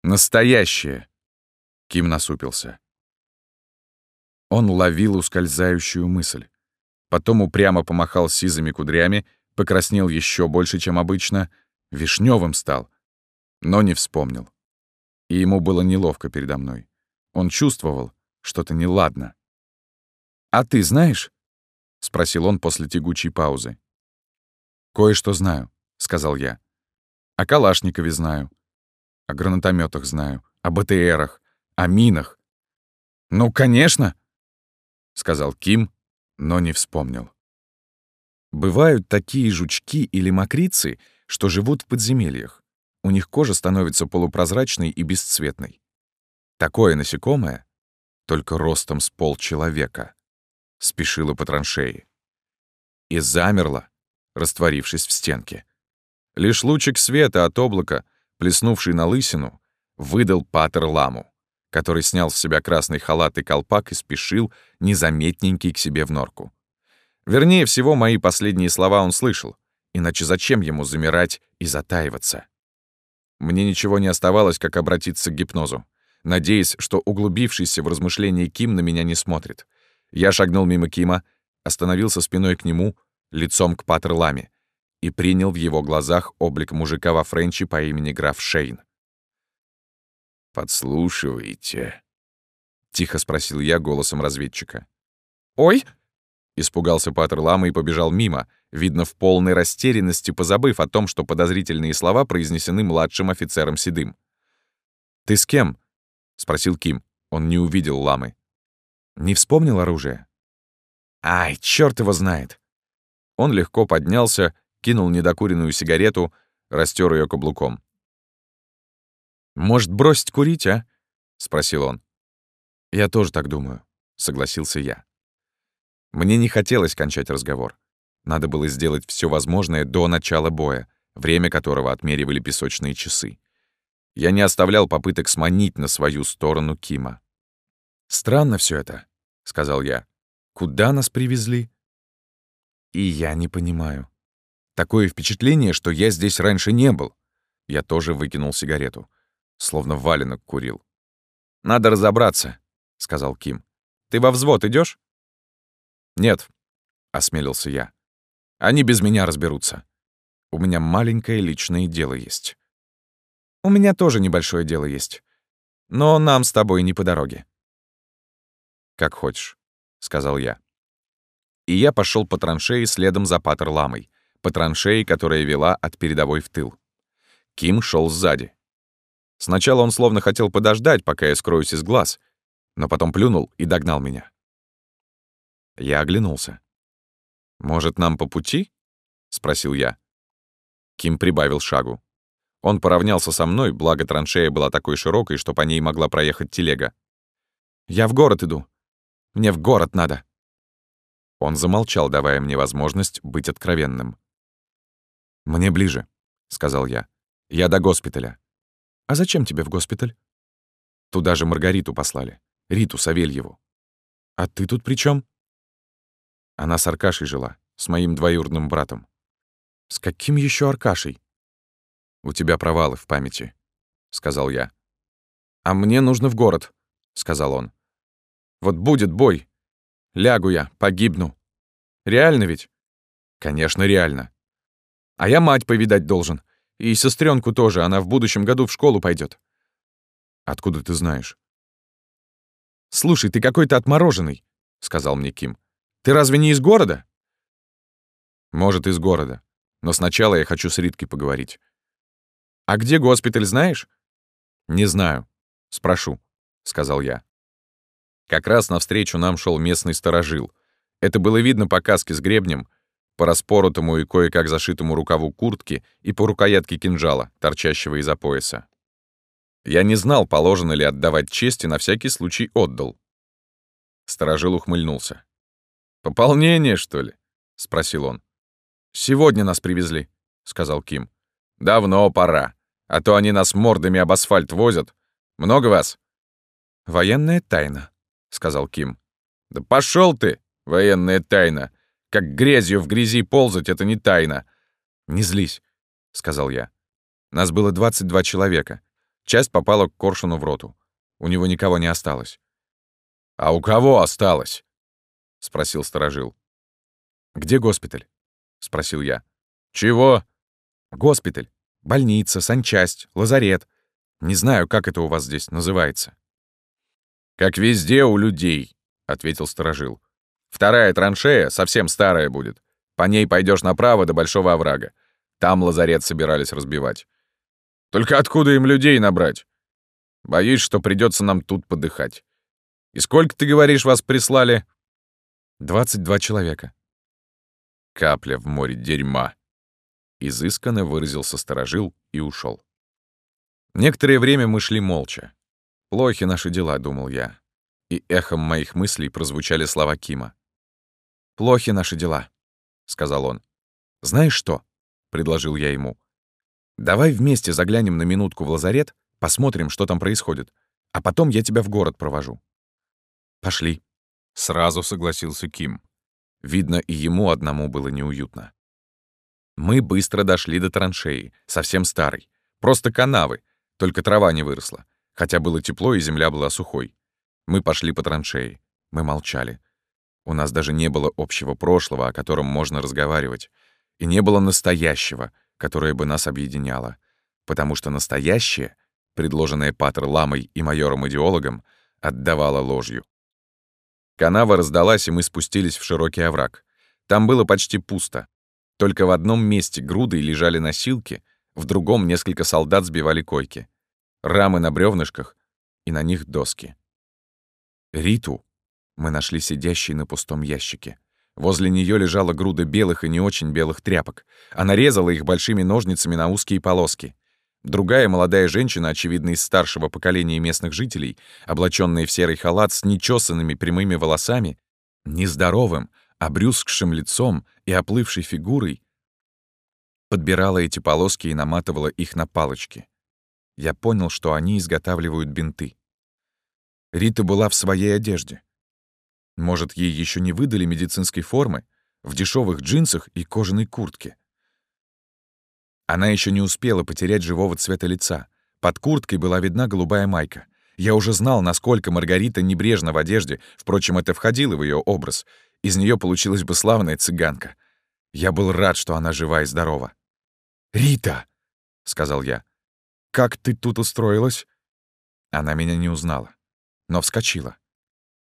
«Настоящее!» Ким насупился. Он ловил ускользающую мысль. Потом упрямо помахал сизыми кудрями, покраснел еще больше, чем обычно, вишневым стал, но не вспомнил. И ему было неловко передо мной. Он чувствовал, что-то неладно. «А ты знаешь?» — спросил он после тягучей паузы. «Кое-что знаю», — сказал я. «О Калашникове знаю. О гранатометах знаю. О БТРах. О минах». «Ну, конечно!» — сказал Ким, но не вспомнил. Бывают такие жучки или мокрицы, что живут в подземельях. У них кожа становится полупрозрачной и бесцветной. Такое насекомое, только ростом с полчеловека, спешило по траншеи. И замерло, растворившись в стенке. Лишь лучик света от облака, плеснувший на лысину, выдал Патер Ламу, который снял с себя красный халат и колпак и спешил, незаметненький к себе в норку. Вернее всего, мои последние слова он слышал, иначе зачем ему замирать и затаиваться? Мне ничего не оставалось, как обратиться к гипнозу, надеясь, что углубившийся в размышления Ким на меня не смотрит. Я шагнул мимо Кима, остановился спиной к нему, лицом к Паттер Ламе, и принял в его глазах облик мужика во Френче по имени граф Шейн. «Подслушиваете?» — тихо спросил я голосом разведчика. «Ой!» — испугался Паттер Лама и побежал мимо, видно, в полной растерянности, позабыв о том, что подозрительные слова произнесены младшим офицером Седым. «Ты с кем?» — спросил Ким. Он не увидел Ламы. «Не вспомнил оружие?» «Ай, черт его знает!» Он легко поднялся, кинул недокуренную сигарету, растер ее каблуком. «Может, бросить курить, а?» — спросил он. «Я тоже так думаю», — согласился я. Мне не хотелось кончать разговор. Надо было сделать все возможное до начала боя, время которого отмеривали песочные часы. Я не оставлял попыток сманить на свою сторону Кима. «Странно все это», — сказал я. «Куда нас привезли?» «И я не понимаю. Такое впечатление, что я здесь раньше не был». Я тоже выкинул сигарету словно валенок курил. «Надо разобраться», — сказал Ким. «Ты во взвод идешь? «Нет», — осмелился я. «Они без меня разберутся. У меня маленькое личное дело есть». «У меня тоже небольшое дело есть. Но нам с тобой не по дороге». «Как хочешь», — сказал я. И я пошел по траншеи следом за Патер Ламой, по траншеи, которая вела от передовой в тыл. Ким шел сзади. Сначала он словно хотел подождать, пока я скроюсь из глаз, но потом плюнул и догнал меня. Я оглянулся. «Может, нам по пути?» — спросил я. Ким прибавил шагу. Он поравнялся со мной, благо траншея была такой широкой, что по ней могла проехать телега. «Я в город иду. Мне в город надо». Он замолчал, давая мне возможность быть откровенным. «Мне ближе», — сказал я. «Я до госпиталя». «А зачем тебе в госпиталь?» Туда же Маргариту послали. Риту Савельеву. «А ты тут при чем? Она с Аркашей жила, с моим двоюродным братом. «С каким еще Аркашей?» «У тебя провалы в памяти», — сказал я. «А мне нужно в город», — сказал он. «Вот будет бой, Лягу я, погибну. Реально ведь? Конечно, реально. А я мать повидать должен. И сестренку тоже, она в будущем году в школу пойдет. Откуда ты знаешь? Слушай, ты какой-то отмороженный, сказал мне Ким. Ты разве не из города? Может, из города. Но сначала я хочу с Риткой поговорить. А где госпиталь, знаешь? Не знаю. Спрошу, сказал я. Как раз навстречу нам шел местный сторожил. Это было видно по каске с гребнем, по распоротому и кое-как зашитому рукаву куртки и по рукоятке кинжала, торчащего из-за пояса. Я не знал, положено ли отдавать честь, и на всякий случай отдал. Сторожил ухмыльнулся. «Пополнение, что ли?» — спросил он. «Сегодня нас привезли», — сказал Ким. «Давно пора, а то они нас мордами об асфальт возят. Много вас?» «Военная тайна», — сказал Ким. «Да пошел ты, военная тайна! Как грязью в грязи ползать — это не тайна!» «Не злись», — сказал я. Нас было 22 человека. Часть попала к Коршуну в роту. У него никого не осталось. «А у кого осталось?» — спросил сторожил. «Где госпиталь?» — спросил я. «Чего?» «Госпиталь. Больница, санчасть, лазарет. Не знаю, как это у вас здесь называется». «Как везде у людей», — ответил сторожил. «Вторая траншея совсем старая будет. По ней пойдешь направо до Большого оврага. Там лазарет собирались разбивать. Только откуда им людей набрать? Боюсь, что придется нам тут подыхать. И сколько, ты говоришь, вас прислали?» «Двадцать два человека». Капля в море дерьма. Изысканно выразился сторожил и ушел. Некоторое время мы шли молча. Плохи наши дела, думал я. И эхом моих мыслей прозвучали слова Кима. Плохи наши дела, сказал он. Знаешь что? предложил я ему. Давай вместе заглянем на минутку в лазарет, посмотрим, что там происходит, а потом я тебя в город провожу. Пошли. Сразу согласился Ким. Видно, и ему одному было неуютно. Мы быстро дошли до траншеи, совсем старой. Просто канавы, только трава не выросла хотя было тепло и земля была сухой. Мы пошли по траншеи. Мы молчали. У нас даже не было общего прошлого, о котором можно разговаривать. И не было настоящего, которое бы нас объединяло. Потому что настоящее, предложенное Патер Ламой и майором-идеологом, отдавало ложью. Канава раздалась, и мы спустились в широкий овраг. Там было почти пусто. Только в одном месте грудой лежали носилки, в другом несколько солдат сбивали койки рамы на бревнышках и на них доски. Риту мы нашли сидящей на пустом ящике. Возле нее лежала груда белых и не очень белых тряпок. Она резала их большими ножницами на узкие полоски. Другая молодая женщина, очевидно, из старшего поколения местных жителей, облаченная в серый халат с нечесанными прямыми волосами, нездоровым, обрюзгшим лицом и оплывшей фигурой, подбирала эти полоски и наматывала их на палочки я понял, что они изготавливают бинты. Рита была в своей одежде. Может, ей еще не выдали медицинской формы, в дешевых джинсах и кожаной куртке. Она еще не успела потерять живого цвета лица. Под курткой была видна голубая майка. Я уже знал, насколько Маргарита небрежна в одежде, впрочем, это входило в ее образ. Из нее получилась бы славная цыганка. Я был рад, что она жива и здорова. «Рита!» — сказал я. «Как ты тут устроилась?» Она меня не узнала, но вскочила.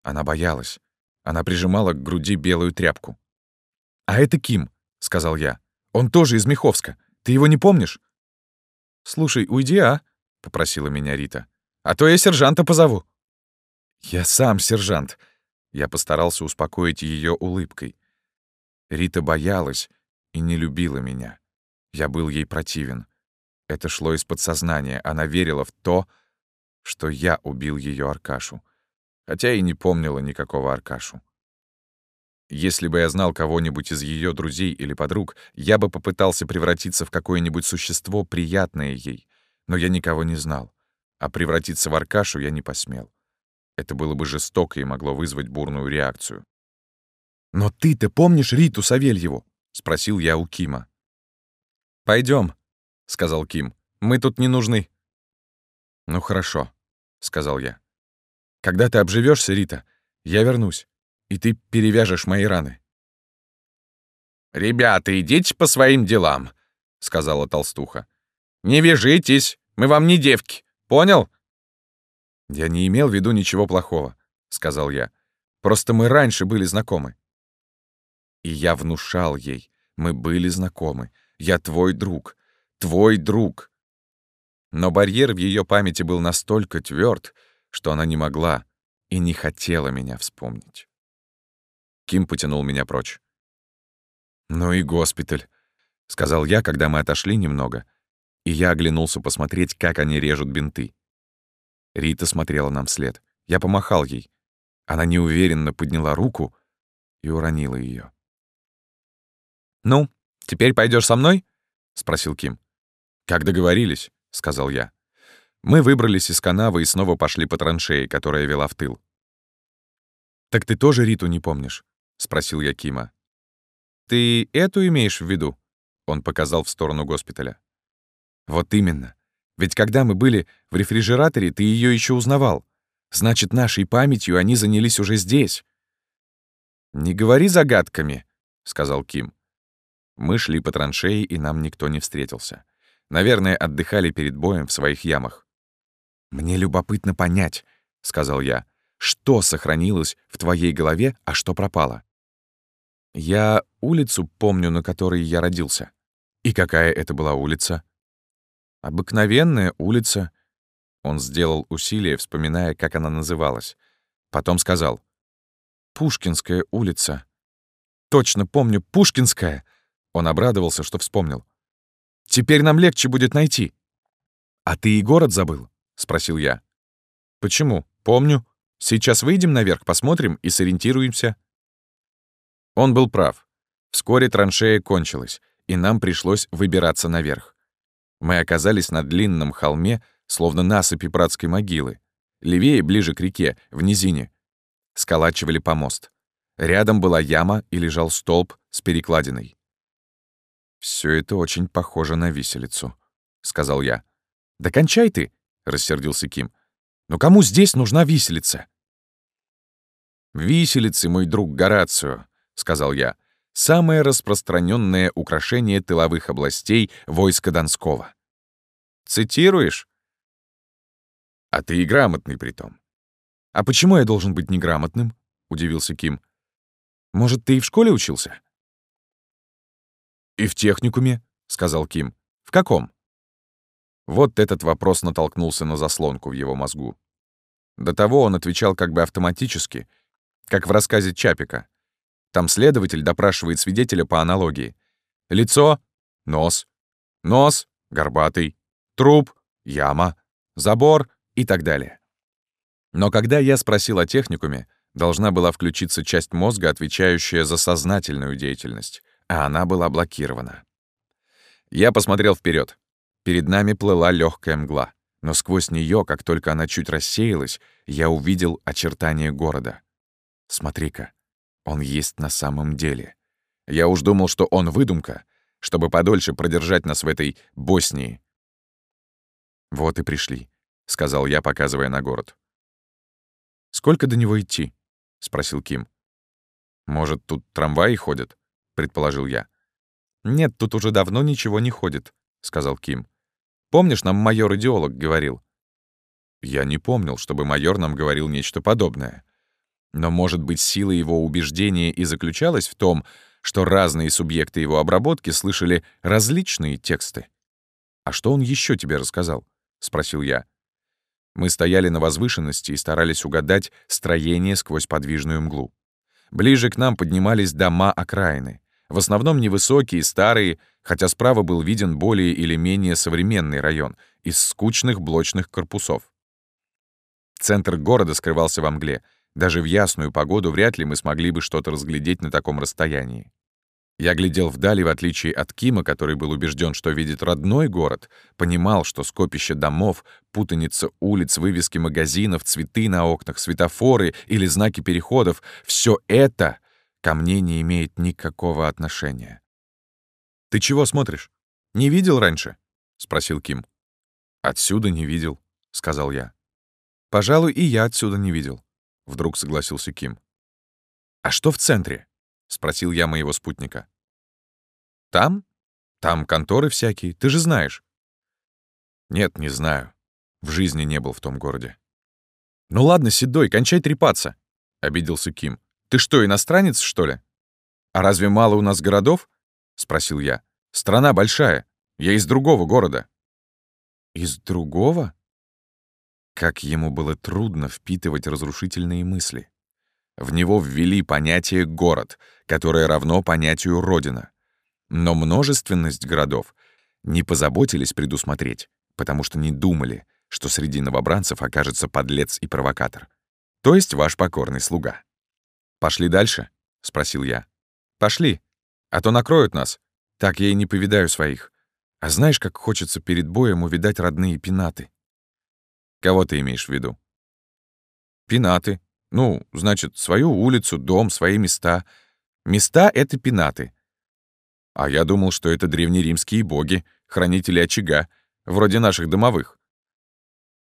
Она боялась. Она прижимала к груди белую тряпку. «А это Ким», — сказал я. «Он тоже из Миховска. Ты его не помнишь?» «Слушай, уйди, а?» — попросила меня Рита. «А то я сержанта позову». «Я сам сержант». Я постарался успокоить ее улыбкой. Рита боялась и не любила меня. Я был ей противен. Это шло из подсознания. Она верила в то, что я убил ее Аркашу. Хотя и не помнила никакого Аркашу. Если бы я знал кого-нибудь из ее друзей или подруг, я бы попытался превратиться в какое-нибудь существо, приятное ей. Но я никого не знал. А превратиться в Аркашу я не посмел. Это было бы жестоко и могло вызвать бурную реакцию. «Но ты-то помнишь Риту Савельеву?» — спросил я у Кима. Пойдем, сказал Ким. «Мы тут не нужны». «Ну хорошо», — сказал я. «Когда ты обживешься, Рита, я вернусь, и ты перевяжешь мои раны». «Ребята, идите по своим делам», — сказала толстуха. «Не вяжитесь, мы вам не девки, понял?» «Я не имел в виду ничего плохого», — сказал я. «Просто мы раньше были знакомы». И я внушал ей, мы были знакомы. Я твой друг, твой друг. Но барьер в ее памяти был настолько тверд, что она не могла и не хотела меня вспомнить. Ким потянул меня прочь. «Ну и госпиталь», — сказал я, когда мы отошли немного, и я оглянулся посмотреть, как они режут бинты. Рита смотрела нам вслед. Я помахал ей. Она неуверенно подняла руку и уронила ее. «Ну, теперь пойдешь со мной?» — спросил Ким. «Как договорились», — сказал я. Мы выбрались из канавы и снова пошли по траншее, которая вела в тыл. «Так ты тоже Риту не помнишь?» — спросил я Кима. «Ты эту имеешь в виду?» — он показал в сторону госпиталя. «Вот именно. Ведь когда мы были в рефрижераторе, ты ее еще узнавал. Значит, нашей памятью они занялись уже здесь». «Не говори загадками», — сказал Ким. Мы шли по траншеи, и нам никто не встретился. Наверное, отдыхали перед боем в своих ямах. «Мне любопытно понять», — сказал я, «что сохранилось в твоей голове, а что пропало?» «Я улицу помню, на которой я родился». «И какая это была улица?» «Обыкновенная улица». Он сделал усилие, вспоминая, как она называлась. Потом сказал. «Пушкинская улица». «Точно помню, Пушкинская!» Он обрадовался, что вспомнил. «Теперь нам легче будет найти». «А ты и город забыл?» — спросил я. «Почему? Помню. Сейчас выйдем наверх, посмотрим и сориентируемся». Он был прав. Вскоре траншея кончилась, и нам пришлось выбираться наверх. Мы оказались на длинном холме, словно насыпи братской могилы. Левее, ближе к реке, в низине. Сколачивали помост. Рядом была яма и лежал столб с перекладиной. Все это очень похоже на виселицу», — сказал я. «Да кончай ты!» — рассердился Ким. «Но кому здесь нужна виселица?» «Виселицы, мой друг Горацио», — сказал я, — «самое распространенное украшение тыловых областей войска Донского». «Цитируешь?» «А ты и грамотный притом». «А почему я должен быть неграмотным?» — удивился Ким. «Может, ты и в школе учился?» «И в техникуме», — сказал Ким. «В каком?» Вот этот вопрос натолкнулся на заслонку в его мозгу. До того он отвечал как бы автоматически, как в рассказе Чапика. Там следователь допрашивает свидетеля по аналогии. Лицо — нос, нос — горбатый, труп — яма, забор и так далее. Но когда я спросил о техникуме, должна была включиться часть мозга, отвечающая за сознательную деятельность а она была блокирована. Я посмотрел вперед. Перед нами плыла легкая мгла, но сквозь нее, как только она чуть рассеялась, я увидел очертания города. Смотри-ка, он есть на самом деле. Я уж думал, что он выдумка, чтобы подольше продержать нас в этой Боснии. «Вот и пришли», — сказал я, показывая на город. «Сколько до него идти?» — спросил Ким. «Может, тут трамваи ходят?» Предположил я. «Нет, тут уже давно ничего не ходит», — сказал Ким. «Помнишь, нам майор-идеолог говорил?» Я не помнил, чтобы майор нам говорил нечто подобное. Но, может быть, сила его убеждения и заключалась в том, что разные субъекты его обработки слышали различные тексты. «А что он еще тебе рассказал?» — спросил я. Мы стояли на возвышенности и старались угадать строение сквозь подвижную мглу. Ближе к нам поднимались дома окраины. В основном невысокие, старые, хотя справа был виден более или менее современный район из скучных блочных корпусов. Центр города скрывался во мгле. Даже в ясную погоду вряд ли мы смогли бы что-то разглядеть на таком расстоянии. Я глядел вдали, в отличие от Кима, который был убежден, что видит родной город, понимал, что скопище домов, путаница улиц, вывески магазинов, цветы на окнах, светофоры или знаки переходов — все это ко мне не имеет никакого отношения. «Ты чего смотришь? Не видел раньше?» — спросил Ким. «Отсюда не видел», — сказал я. «Пожалуй, и я отсюда не видел», — вдруг согласился Ким. «А что в центре?» — спросил я моего спутника. «Там? Там конторы всякие, ты же знаешь». «Нет, не знаю. В жизни не был в том городе». «Ну ладно, Седой, кончай трепаться», — обиделся Ким. «Ты что, иностранец, что ли?» «А разве мало у нас городов?» — спросил я. «Страна большая. Я из другого города». «Из другого?» Как ему было трудно впитывать разрушительные мысли. В него ввели понятие «город», которое равно понятию «родина». Но множественность городов не позаботились предусмотреть, потому что не думали, что среди новобранцев окажется подлец и провокатор. То есть ваш покорный слуга. «Пошли дальше?» — спросил я. «Пошли, а то накроют нас. Так я и не повидаю своих. А знаешь, как хочется перед боем увидать родные пенаты?» «Кого ты имеешь в виду?» «Пенаты», ну, значит, свою улицу, дом, свои места. Места — это пенаты. А я думал, что это древнеримские боги, хранители очага, вроде наших домовых.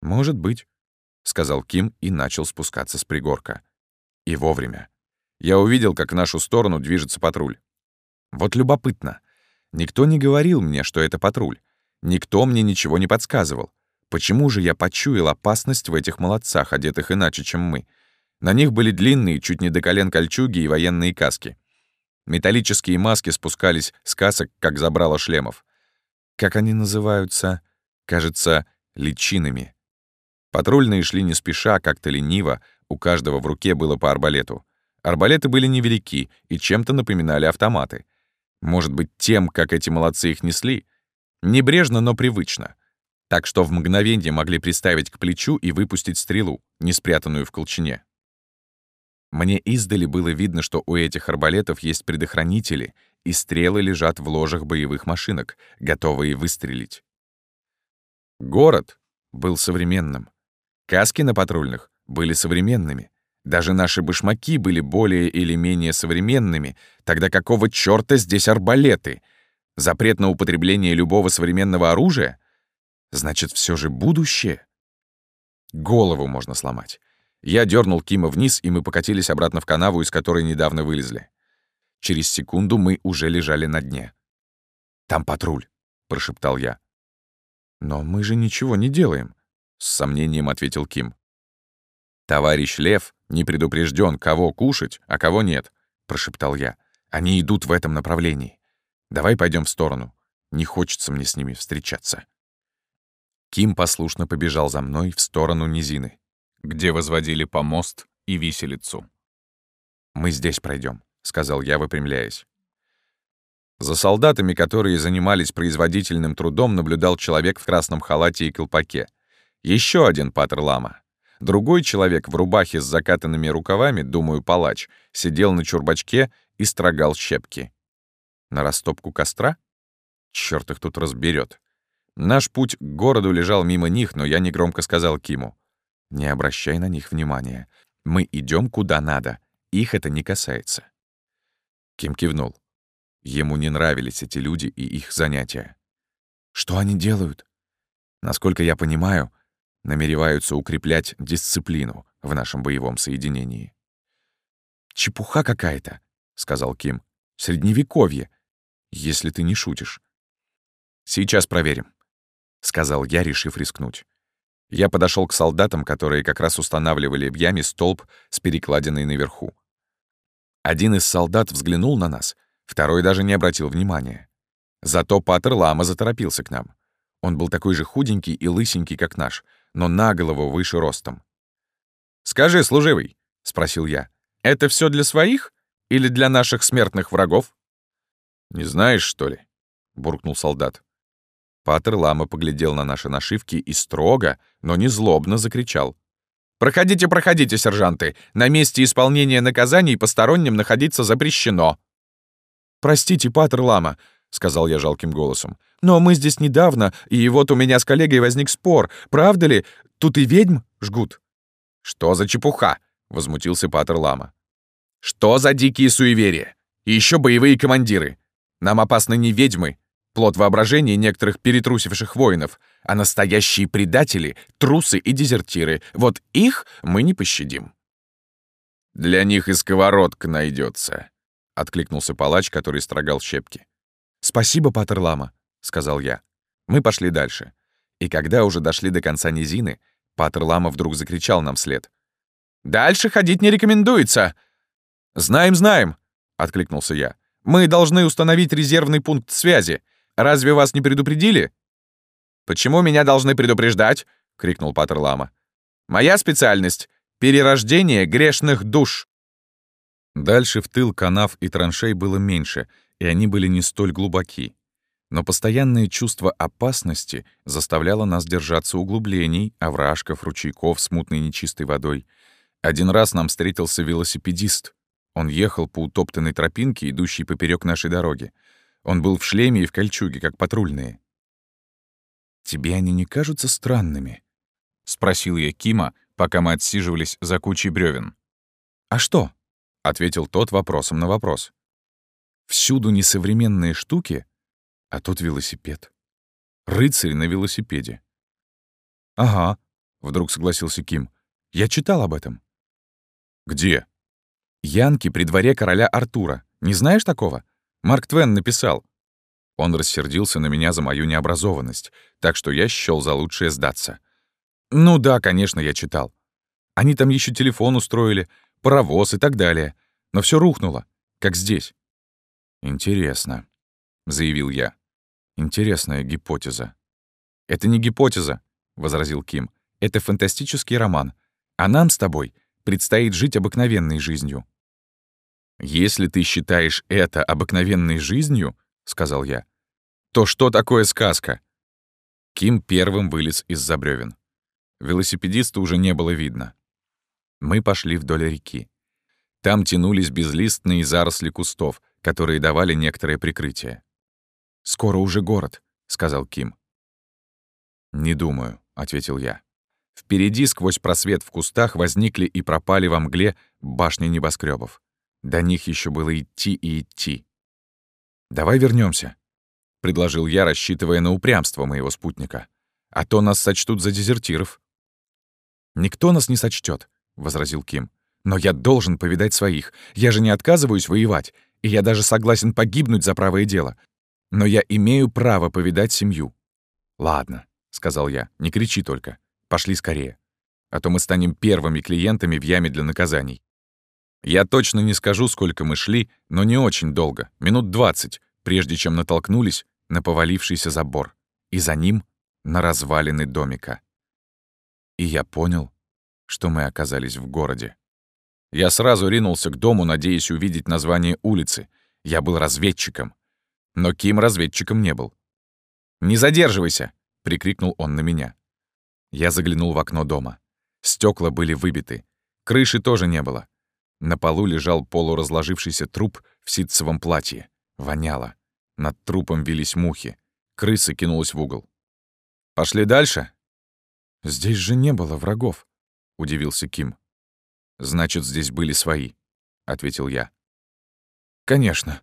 «Может быть», — сказал Ким и начал спускаться с пригорка. И вовремя. Я увидел, как в нашу сторону движется патруль. Вот любопытно. Никто не говорил мне, что это патруль. Никто мне ничего не подсказывал. Почему же я почуял опасность в этих молодцах, одетых иначе, чем мы? На них были длинные, чуть не до колен кольчуги и военные каски. Металлические маски спускались с касок, как забрало шлемов. Как они называются? Кажется, личинами. Патрульные шли не спеша, как-то лениво, у каждого в руке было по арбалету. Арбалеты были невелики и чем-то напоминали автоматы. Может быть, тем, как эти молодцы их несли? Небрежно, но привычно. Так что в мгновение могли приставить к плечу и выпустить стрелу, не спрятанную в колчине. Мне издали было видно, что у этих арбалетов есть предохранители, и стрелы лежат в ложах боевых машинок, готовые выстрелить. Город был современным. Каски на патрульных были современными. Даже наши башмаки были более или менее современными. Тогда какого чёрта здесь арбалеты? Запрет на употребление любого современного оружия? Значит, все же будущее? Голову можно сломать. Я дернул Кима вниз, и мы покатились обратно в канаву, из которой недавно вылезли. Через секунду мы уже лежали на дне. «Там патруль», — прошептал я. «Но мы же ничего не делаем», — с сомнением ответил Ким. «Товарищ Лев не предупрежден, кого кушать, а кого нет», — прошептал я. «Они идут в этом направлении. Давай пойдем в сторону. Не хочется мне с ними встречаться». Ким послушно побежал за мной в сторону низины где возводили помост и виселицу. «Мы здесь пройдем, сказал я, выпрямляясь. За солдатами, которые занимались производительным трудом, наблюдал человек в красном халате и колпаке. Еще один патер лама. Другой человек в рубахе с закатанными рукавами, думаю, палач, сидел на чурбачке и строгал щепки. На растопку костра? Черт их тут разберет. Наш путь к городу лежал мимо них, но я негромко сказал Киму. Не обращай на них внимания. Мы идем куда надо. Их это не касается. Ким кивнул. Ему не нравились эти люди и их занятия. Что они делают? Насколько я понимаю, намереваются укреплять дисциплину в нашем боевом соединении. «Чепуха какая-то», — сказал Ким. «Средневековье, если ты не шутишь». «Сейчас проверим», — сказал я, решив рискнуть. Я подошел к солдатам, которые как раз устанавливали в яме столб с перекладиной наверху. Один из солдат взглянул на нас, второй даже не обратил внимания. Зато Патер Лама заторопился к нам. Он был такой же худенький и лысенький, как наш, но на голову выше ростом. «Скажи, служивый», — спросил я, — «это все для своих или для наших смертных врагов?» «Не знаешь, что ли?» — буркнул солдат. Патер Лама поглядел на наши нашивки и строго, но не злобно закричал. «Проходите, проходите, сержанты. На месте исполнения наказаний посторонним находиться запрещено». «Простите, Патер Лама», — сказал я жалким голосом. «Но мы здесь недавно, и вот у меня с коллегой возник спор. Правда ли? Тут и ведьм жгут». «Что за чепуха?» — возмутился Патер Лама. «Что за дикие суеверия? И еще боевые командиры. Нам опасны не ведьмы, плод воображения некоторых перетрусивших воинов, а настоящие предатели, трусы и дезертиры. Вот их мы не пощадим». «Для них и сковородка найдется», — откликнулся палач, который строгал щепки. «Спасибо, Патер Лама», — сказал я. Мы пошли дальше. И когда уже дошли до конца низины, Патер Лама вдруг закричал нам вслед. «Дальше ходить не рекомендуется!» «Знаем, знаем!» — откликнулся я. «Мы должны установить резервный пункт связи. Разве вас не предупредили?» «Почему меня должны предупреждать?» — крикнул Патер Лама. «Моя специальность — перерождение грешных душ». Дальше в тыл канав и траншей было меньше, и они были не столь глубоки. Но постоянное чувство опасности заставляло нас держаться углублений, овражков, ручейков с мутной нечистой водой. Один раз нам встретился велосипедист. Он ехал по утоптанной тропинке, идущей поперек нашей дороги. Он был в шлеме и в кольчуге, как патрульные. «Тебе они не кажутся странными?» — спросил я Кима, пока мы отсиживались за кучей бревен. «А что?» — ответил тот вопросом на вопрос. «Всюду несовременные штуки, а тут велосипед. Рыцарь на велосипеде». «Ага», — вдруг согласился Ким. «Я читал об этом». «Где?» «Янки при дворе короля Артура. Не знаешь такого? Марк Твен написал». Он рассердился на меня за мою необразованность, так что я счёл за лучшее сдаться. «Ну да, конечно, я читал. Они там еще телефон устроили, паровоз и так далее. Но все рухнуло, как здесь». «Интересно», — заявил я. «Интересная гипотеза». «Это не гипотеза», — возразил Ким. «Это фантастический роман. А нам с тобой предстоит жить обыкновенной жизнью». «Если ты считаешь это обыкновенной жизнью, — сказал я, — то что такое сказка?» Ким первым вылез из-за брёвен. Велосипедиста уже не было видно. Мы пошли вдоль реки. Там тянулись безлистные заросли кустов, которые давали некоторое прикрытие. «Скоро уже город», — сказал Ким. «Не думаю», — ответил я. Впереди, сквозь просвет в кустах, возникли и пропали во мгле башни небоскребов. До них еще было идти и идти. «Давай вернемся, предложил я, рассчитывая на упрямство моего спутника. «А то нас сочтут за дезертиров». «Никто нас не сочтет, возразил Ким. «Но я должен повидать своих. Я же не отказываюсь воевать, и я даже согласен погибнуть за правое дело. Но я имею право повидать семью». «Ладно», — сказал я, — «не кричи только. Пошли скорее. А то мы станем первыми клиентами в яме для наказаний». Я точно не скажу, сколько мы шли, но не очень долго, минут двадцать, прежде чем натолкнулись на повалившийся забор, и за ним на развалины домика. И я понял, что мы оказались в городе. Я сразу ринулся к дому, надеясь увидеть название улицы. Я был разведчиком. Но Ким разведчиком не был. «Не задерживайся!» — прикрикнул он на меня. Я заглянул в окно дома. Стекла были выбиты. Крыши тоже не было. На полу лежал полуразложившийся труп в ситцевом платье. Воняло. Над трупом вились мухи. Крыса кинулась в угол. «Пошли дальше?» «Здесь же не было врагов», — удивился Ким. «Значит, здесь были свои», — ответил я. «Конечно».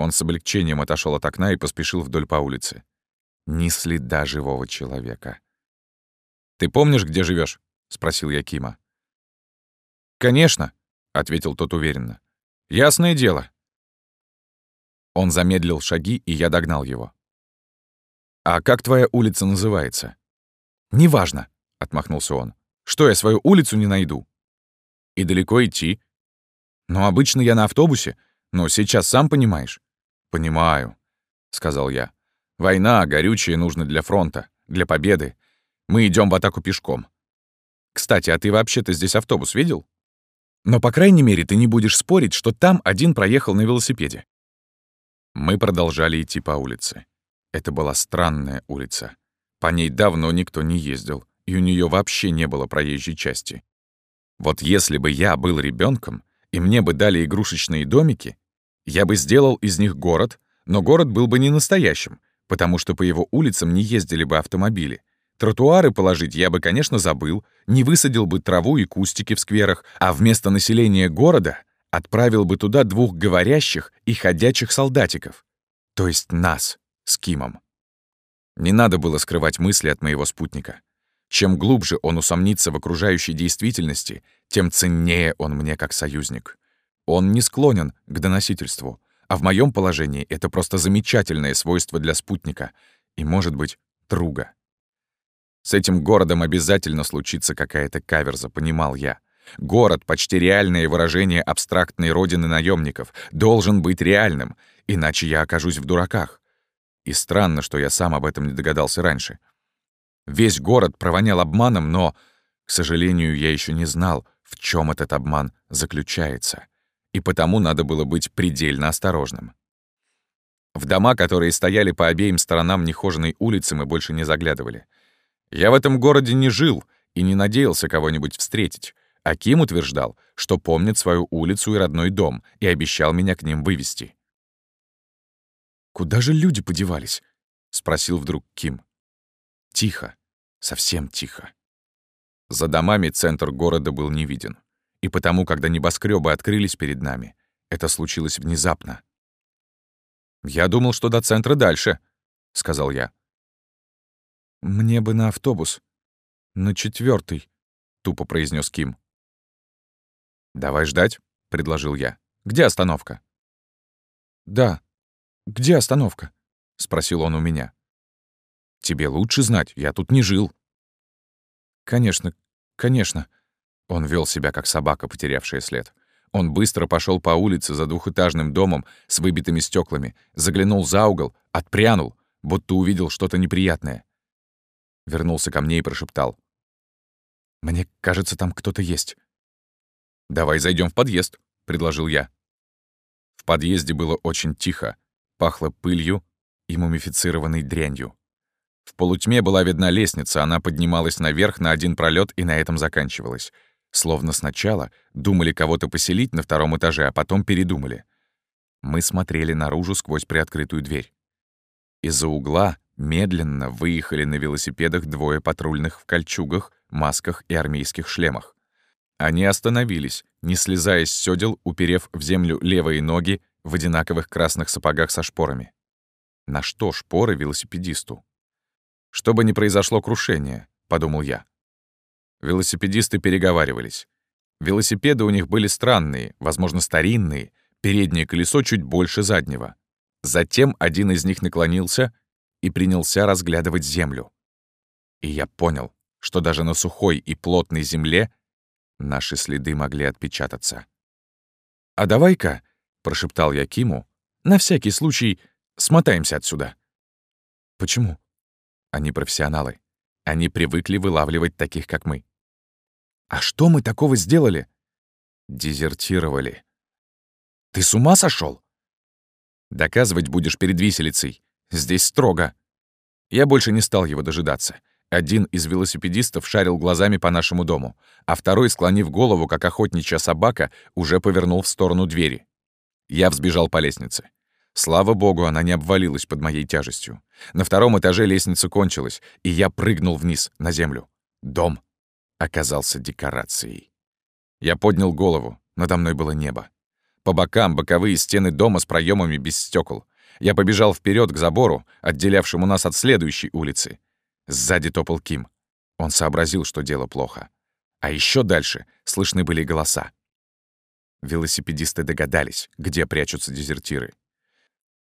Он с облегчением отошел от окна и поспешил вдоль по улице. Ни следа живого человека. «Ты помнишь, где живешь? спросил я Кима. «Конечно», — ответил тот уверенно. «Ясное дело». Он замедлил шаги, и я догнал его. «А как твоя улица называется?» «Неважно», — отмахнулся он. «Что, я свою улицу не найду?» «И далеко идти?» «Ну, обычно я на автобусе, но сейчас сам понимаешь». «Понимаю», — сказал я. «Война, горючее нужно для фронта, для победы. Мы идем в атаку пешком. Кстати, а ты вообще-то здесь автобус видел?» Но, по крайней мере, ты не будешь спорить, что там один проехал на велосипеде. Мы продолжали идти по улице. Это была странная улица. По ней давно никто не ездил, и у нее вообще не было проезжей части. Вот если бы я был ребенком и мне бы дали игрушечные домики, я бы сделал из них город, но город был бы не настоящим, потому что по его улицам не ездили бы автомобили. Тротуары положить я бы, конечно, забыл, не высадил бы траву и кустики в скверах, а вместо населения города отправил бы туда двух говорящих и ходячих солдатиков. То есть нас с Кимом. Не надо было скрывать мысли от моего спутника. Чем глубже он усомнится в окружающей действительности, тем ценнее он мне как союзник. Он не склонен к доносительству, а в моем положении это просто замечательное свойство для спутника и, может быть, друга. С этим городом обязательно случится какая-то каверза, понимал я. Город, почти реальное выражение абстрактной родины наемников, должен быть реальным, иначе я окажусь в дураках. И странно, что я сам об этом не догадался раньше. Весь город провонял обманом, но, к сожалению, я еще не знал, в чем этот обман заключается. И потому надо было быть предельно осторожным. В дома, которые стояли по обеим сторонам нехоженной улицы, мы больше не заглядывали. Я в этом городе не жил и не надеялся кого-нибудь встретить. Аким утверждал, что помнит свою улицу и родной дом, и обещал меня к ним вывести. «Куда же люди подевались?» — спросил вдруг Ким. Тихо. Совсем тихо. За домами центр города был не виден. И потому, когда небоскребы открылись перед нами, это случилось внезапно. «Я думал, что до центра дальше», — сказал я. «Мне бы на автобус. На четвертый, тупо произнес Ким. «Давай ждать», — предложил я. «Где остановка?» «Да. Где остановка?» — спросил он у меня. Тебе лучше знать, я тут не жил». «Конечно, конечно». Он вел себя как собака, потерявшая след. Он быстро пошел по улице за двухэтажным домом с выбитыми стеклами, заглянул за угол, отпрянул, будто увидел что-то неприятное. Вернулся ко мне и прошептал. «Мне кажется, там кто-то есть». «Давай зайдем в подъезд», — предложил я. В подъезде было очень тихо, пахло пылью и мумифицированной дрянью. В полутьме была видна лестница, она поднималась наверх на один пролет и на этом заканчивалась. Словно сначала думали кого-то поселить на втором этаже, а потом передумали. Мы смотрели наружу сквозь приоткрытую дверь. Из-за угла медленно выехали на велосипедах двое патрульных в кольчугах, масках и армейских шлемах. Они остановились, не слезая с сёдел, уперев в землю левые ноги в одинаковых красных сапогах со шпорами. На что шпоры велосипедисту? Чтобы не произошло крушение, подумал я. Велосипедисты переговаривались. Велосипеды у них были странные, возможно, старинные, переднее колесо чуть больше заднего. Затем один из них наклонился и принялся разглядывать землю. И я понял, что даже на сухой и плотной земле наши следы могли отпечататься. «А давай-ка», — прошептал я Киму, — «на всякий случай смотаемся отсюда». «Почему?» Они профессионалы. Они привыкли вылавливать таких, как мы. А что мы такого сделали? Дезертировали. Ты с ума сошел? Доказывать будешь перед виселицей. Здесь строго. Я больше не стал его дожидаться. Один из велосипедистов шарил глазами по нашему дому, а второй, склонив голову, как охотничья собака, уже повернул в сторону двери. Я взбежал по лестнице. Слава богу, она не обвалилась под моей тяжестью. На втором этаже лестница кончилась, и я прыгнул вниз, на землю. Дом оказался декорацией. Я поднял голову, надо мной было небо. По бокам боковые стены дома с проемами без стекол. Я побежал вперед к забору, отделявшему нас от следующей улицы. Сзади топал Ким. Он сообразил, что дело плохо. А еще дальше слышны были голоса. Велосипедисты догадались, где прячутся дезертиры.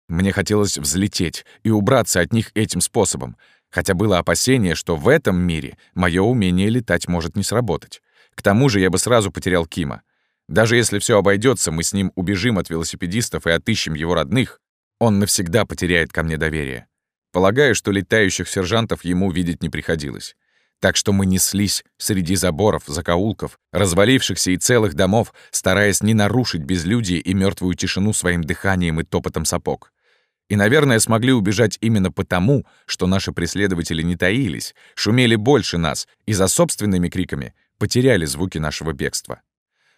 Мне хотелось взлететь и убраться от них этим способом, хотя было опасение, что в этом мире мое умение летать может не сработать. К тому же я бы сразу потерял Кима. Даже если все обойдется, мы с ним убежим от велосипедистов и отыщем его родных, он навсегда потеряет ко мне доверие. Полагаю, что летающих сержантов ему видеть не приходилось. Так что мы неслись среди заборов, закоулков, развалившихся и целых домов, стараясь не нарушить безлюдие и мертвую тишину своим дыханием и топотом сапог. И, наверное, смогли убежать именно потому, что наши преследователи не таились, шумели больше нас и за собственными криками потеряли звуки нашего бегства.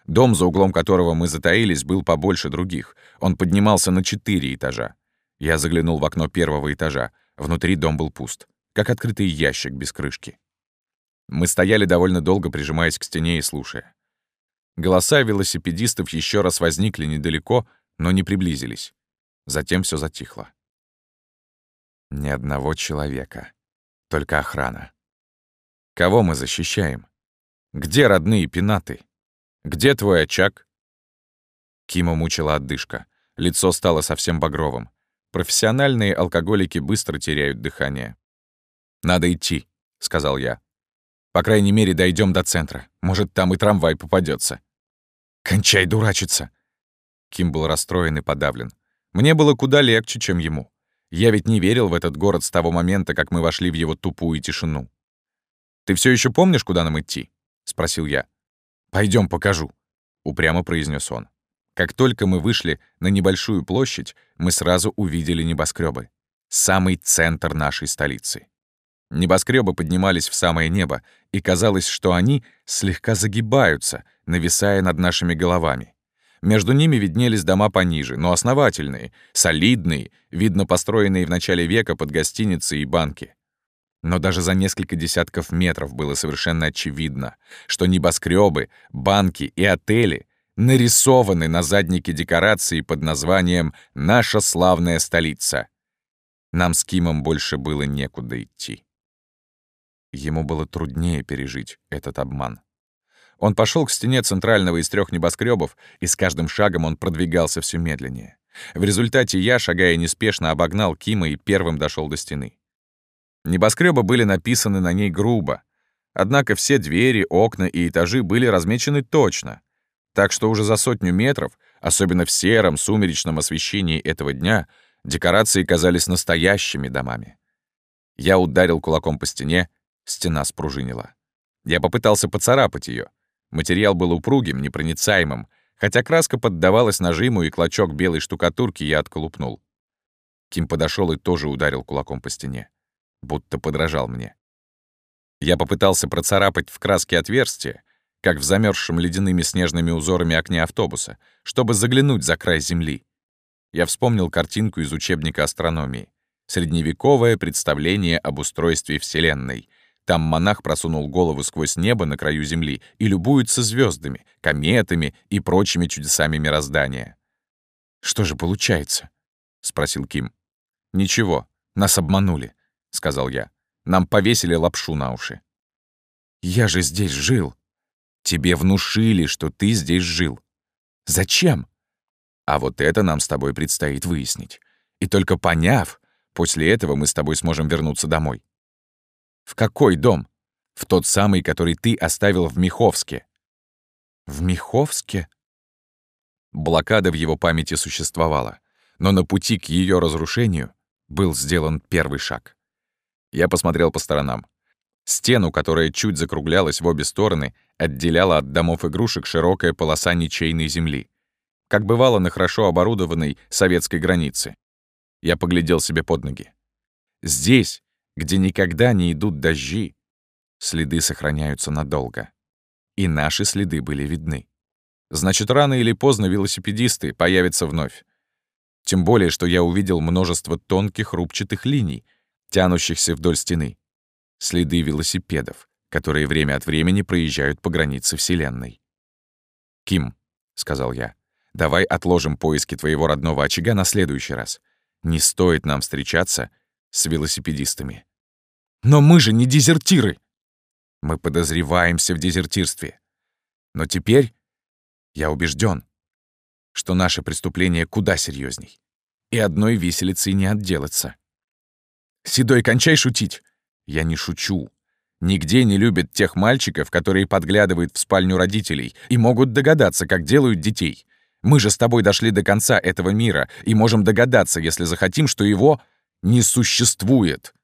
Дом, за углом которого мы затаились, был побольше других. Он поднимался на четыре этажа. Я заглянул в окно первого этажа. Внутри дом был пуст, как открытый ящик без крышки. Мы стояли довольно долго, прижимаясь к стене и слушая. Голоса велосипедистов еще раз возникли недалеко, но не приблизились. Затем все затихло. Ни одного человека. Только охрана. Кого мы защищаем? Где родные пенаты? Где твой очаг?» Кима мучила отдышка. Лицо стало совсем багровым. Профессиональные алкоголики быстро теряют дыхание. «Надо идти», — сказал я. «По крайней мере, дойдем до центра. Может, там и трамвай попадется. «Кончай дурачиться!» Ким был расстроен и подавлен. Мне было куда легче, чем ему. Я ведь не верил в этот город с того момента, как мы вошли в его тупую тишину. «Ты все еще помнишь, куда нам идти?» — спросил я. Пойдем покажу», — упрямо произнес он. Как только мы вышли на небольшую площадь, мы сразу увидели небоскребы. Самый центр нашей столицы. Небоскребы поднимались в самое небо, и казалось, что они слегка загибаются, нависая над нашими головами. Между ними виднелись дома пониже, но основательные, солидные, видно построенные в начале века под гостиницы и банки. Но даже за несколько десятков метров было совершенно очевидно, что небоскребы, банки и отели нарисованы на заднике декорации под названием «Наша славная столица». Нам с Кимом больше было некуда идти. Ему было труднее пережить этот обман. Он пошел к стене центрального из трех небоскребов, и с каждым шагом он продвигался все медленнее. В результате я, шагая неспешно, обогнал Кима и первым дошел до стены. Небоскребы были написаны на ней грубо. Однако все двери, окна и этажи были размечены точно. Так что уже за сотню метров, особенно в сером сумеречном освещении этого дня, декорации казались настоящими домами. Я ударил кулаком по стене, стена спружинила. Я попытался поцарапать ее. Материал был упругим, непроницаемым, хотя краска поддавалась нажиму, и клочок белой штукатурки я отколупнул. Ким подошел и тоже ударил кулаком по стене будто подражал мне. Я попытался процарапать в краске отверстие, как в замерзшем ледяными снежными узорами окне автобуса, чтобы заглянуть за край Земли. Я вспомнил картинку из учебника астрономии. Средневековое представление об устройстве Вселенной. Там монах просунул голову сквозь небо на краю Земли и любуется звездами, кометами и прочими чудесами мироздания. «Что же получается?» — спросил Ким. «Ничего, нас обманули. — сказал я. «Нам повесили лапшу на уши». «Я же здесь жил. Тебе внушили, что ты здесь жил. Зачем?» А вот это нам с тобой предстоит выяснить. И только поняв, после этого мы с тобой сможем вернуться домой. В какой дом? В тот самый, который ты оставил в Миховске. В Миховске? Блокада в его памяти существовала, но на пути к ее разрушению был сделан первый шаг. Я посмотрел по сторонам. Стену, которая чуть закруглялась в обе стороны, отделяла от домов игрушек широкая полоса ничейной земли, как бывало на хорошо оборудованной советской границе. Я поглядел себе под ноги. Здесь, где никогда не идут дожди, следы сохраняются надолго. И наши следы были видны. Значит, рано или поздно велосипедисты появятся вновь. Тем более, что я увидел множество тонких рубчатых линий — тянущихся вдоль стены. Следы велосипедов, которые время от времени проезжают по границе Вселенной. «Ким», — сказал я, — «давай отложим поиски твоего родного очага на следующий раз. Не стоит нам встречаться с велосипедистами». «Но мы же не дезертиры!» «Мы подозреваемся в дезертирстве. Но теперь я убежден, что наше преступление куда серьезней, и одной виселицей не отделаться. «Седой, кончай шутить!» «Я не шучу. Нигде не любят тех мальчиков, которые подглядывают в спальню родителей и могут догадаться, как делают детей. Мы же с тобой дошли до конца этого мира и можем догадаться, если захотим, что его не существует».